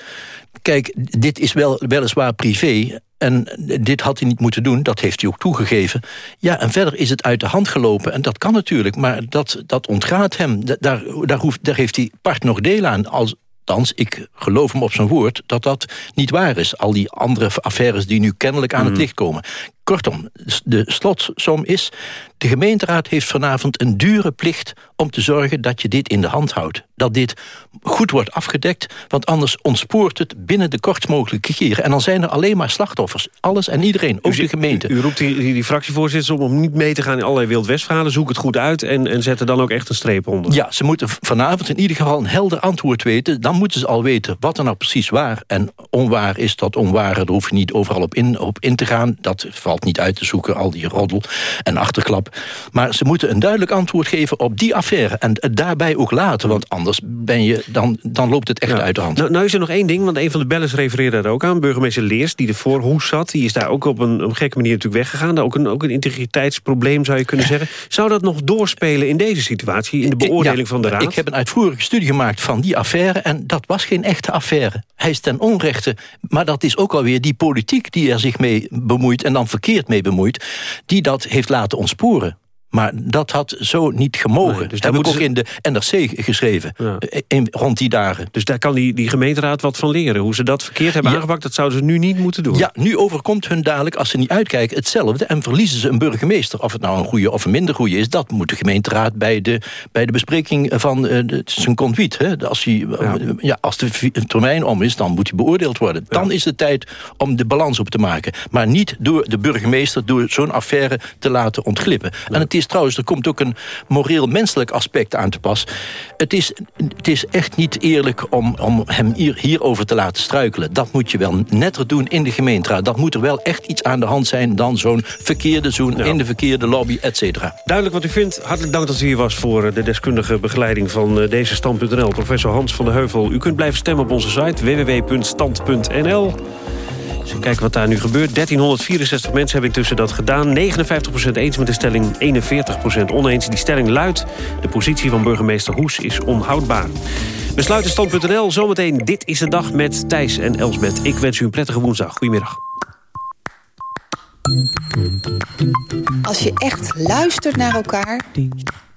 kijk, dit is wel, weliswaar privé... En dit had hij niet moeten doen, dat heeft hij ook toegegeven. Ja, en verder is het uit de hand gelopen. En dat kan natuurlijk, maar dat, dat ontgaat hem. Daar, daar, hoeft, daar heeft hij part nog deel aan. Als, Althans, ik geloof hem op zijn woord dat dat niet waar is. Al die andere affaires die nu kennelijk aan het mhm. licht komen. Kortom, de slotsom is... de gemeenteraad heeft vanavond een dure plicht om te zorgen dat je dit in de hand houdt. Dat dit goed wordt afgedekt, want anders ontspoort het binnen de kortst mogelijke keren. En dan zijn er alleen maar slachtoffers. Alles en iedereen, ook de gemeente. U, roept die, die, fractievoorzitters om, om niet mee te gaan in allerlei wildwestverhalen. Zoek het goed uit en, en zet er dan ook echt een streep onder. Ja, ze moeten vanavond in ieder geval een helder antwoord weten. Dan moeten ze al weten wat er nou precies waar en onwaar is. Dat onware, daar hoef je niet overal op in, op in te gaan. Dat valt niet uit te zoeken, al die roddel en achterklap. Maar ze moeten een duidelijk antwoord geven op die affaire. En het daarbij ook laten, want anders ben je, dan, dan loopt het echt uit de hand. Nou, nou, is er nog één ding, want een van de bellers refereerde daar ook aan. Burgemeester Leers, die ervoor hoe zat, die is daar ook op een, een gekke manier natuurlijk weggegaan. Ook een, ook een integriteitsprobleem zou je kunnen zeggen. Zou dat nog doorspelen in deze situatie, in de beoordeling van de raad? Ik heb een uitvoerige studie gemaakt van die affaire en dat was geen echte affaire. Hij is ten onrechte, maar dat is ook alweer die politiek die er zich mee bemoeit en dan verkeerd mee bemoeit, die dat heeft laten ontsporen. Maar dat had zo niet gemogen. Nee, dus dat heb ik ook in de NRC geschreven. Eh, in, rond die dagen. Dus daar kan die, die gemeenteraad wat van leren. Hoe ze dat verkeerd hebben aangepakt, dat zouden ze nu niet moeten doen. Ja, nu overkomt hun dadelijk, als ze niet uitkijken, hetzelfde. En verliezen ze een burgemeester. Of het nou een goede of een minder goede is... dat moet de gemeenteraad bij de, bij de bespreking van uh, zijn conduit. Hè. Als, hij, ja. ja. als de termijn om is, dan moet hij beoordeeld worden. Dan is het tijd om de balans op te maken. Maar niet door de burgemeester, door zo'n affaire te laten ontglippen. En het is trouwens, er komt ook een moreel-menselijk aspect aan te pas. Het is, het is echt niet eerlijk om, om hem hier, hierover te laten struikelen. Dat moet je wel netter doen in de gemeenteraad. Dat moet er wel echt iets aan de hand zijn dan zo'n verkeerde zoen in de verkeerde lobby, et cetera. Duidelijk wat u vindt. Hartelijk dank dat u hier was voor eh, de deskundige begeleiding van eh, deze stand.nl. Professor Hans van der Heuvel. U kunt blijven stemmen op onze site www.stand.nl. Dus kijken wat daar nu gebeurt. 1364 mensen hebben intussen dat gedaan. 59% eens met de stelling, 41% oneens. Die stelling luidt, de positie van burgemeester Hoes is onhoudbaar. We sluiten stand.nl. Zometeen Dit is de Dag met Thijs en Elsbeth. Ik wens u een prettige woensdag. Goedemiddag. Als je echt luistert naar elkaar,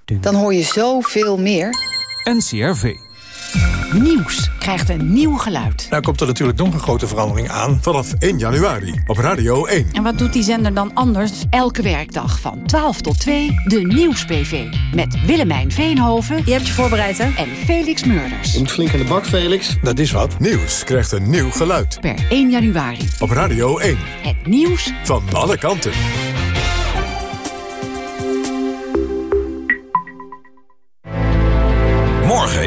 dan hoor je zoveel meer. NCRV. Nieuws krijgt een nieuw geluid. Nou komt er natuurlijk nog een grote verandering aan vanaf 1 januari op Radio 1. En wat doet die zender dan anders? Elke werkdag van 12 tot 2 de Nieuws-PV. Met Willemijn Veenhoven. Je hebt je voorbereid, hè? En Felix Murders. Je moet flink aan de bak, Felix. Dat is wat. Nieuws krijgt een nieuw geluid. Per 1 januari. Op Radio 1. Het nieuws van alle kanten.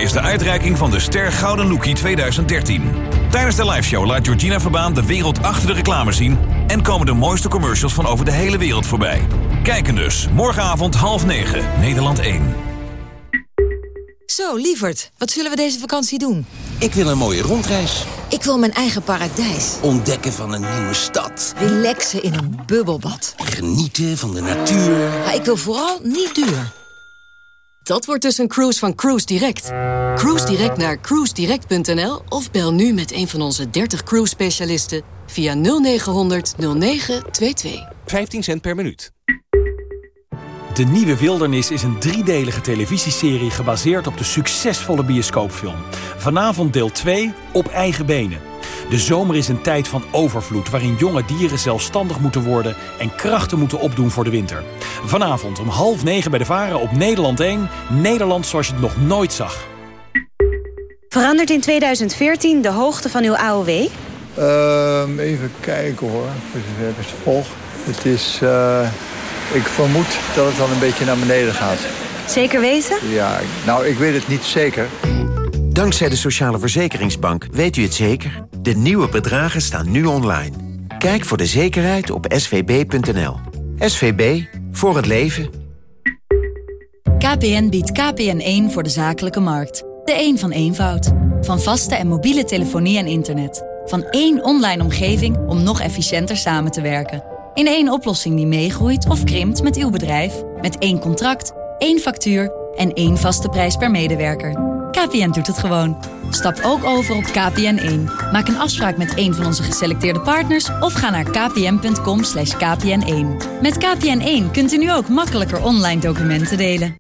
Is de uitreiking van de Ster Gouden Lookie 2013. Tijdens de liveshow laat Georgina Verbaan de wereld achter de reclame zien... en komen de mooiste commercials van over de hele wereld voorbij. Kijken dus, morgenavond half negen, Nederland 1. Zo, lieverd, wat zullen we deze vakantie doen? Ik wil een mooie rondreis. Ik wil mijn eigen paradijs. Ontdekken van een nieuwe stad. Relaxen in een bubbelbad. Genieten van de natuur. Maar ik wil vooral niet duur. Dat wordt dus een cruise van Cruise Direct. Cruise Direct naar cruisedirect.nl of bel nu met een van onze 30 cruise specialisten via 0900 0922. 15 cent per minuut. De Nieuwe Wildernis is een driedelige televisieserie gebaseerd op de succesvolle bioscoopfilm. Vanavond deel 2 op eigen benen. De zomer is een tijd van overvloed waarin jonge dieren zelfstandig moeten worden en krachten moeten opdoen voor de winter. Vanavond om half negen bij de Varen op Nederland 1. Nederland zoals je het nog nooit zag. Verandert in 2014 de hoogte van uw AOW? Ehm, even kijken hoor, volg. Het is, eh, ik vermoed dat het dan een beetje naar beneden gaat. Zeker weten? Ja, nou ik weet het niet zeker. Dankzij de Sociale Verzekeringsbank weet u het zeker. De nieuwe bedragen staan nu online. Kijk voor de zekerheid op svb.nl. SVB, voor het leven. KPN biedt KPN1 voor de zakelijke markt. De een van eenvoud. Van vaste en mobiele telefonie en internet. Van één online omgeving om nog efficiënter samen te werken. In één oplossing die meegroeit of krimpt met uw bedrijf. Met één contract, één factuur en één vaste prijs per medewerker. KPN doet het gewoon. Stap ook over op KPN1. Maak een afspraak met een van onze geselecteerde partners... of ga naar kpn.com kpn1. Met KPN1 kunt u nu ook makkelijker online documenten delen.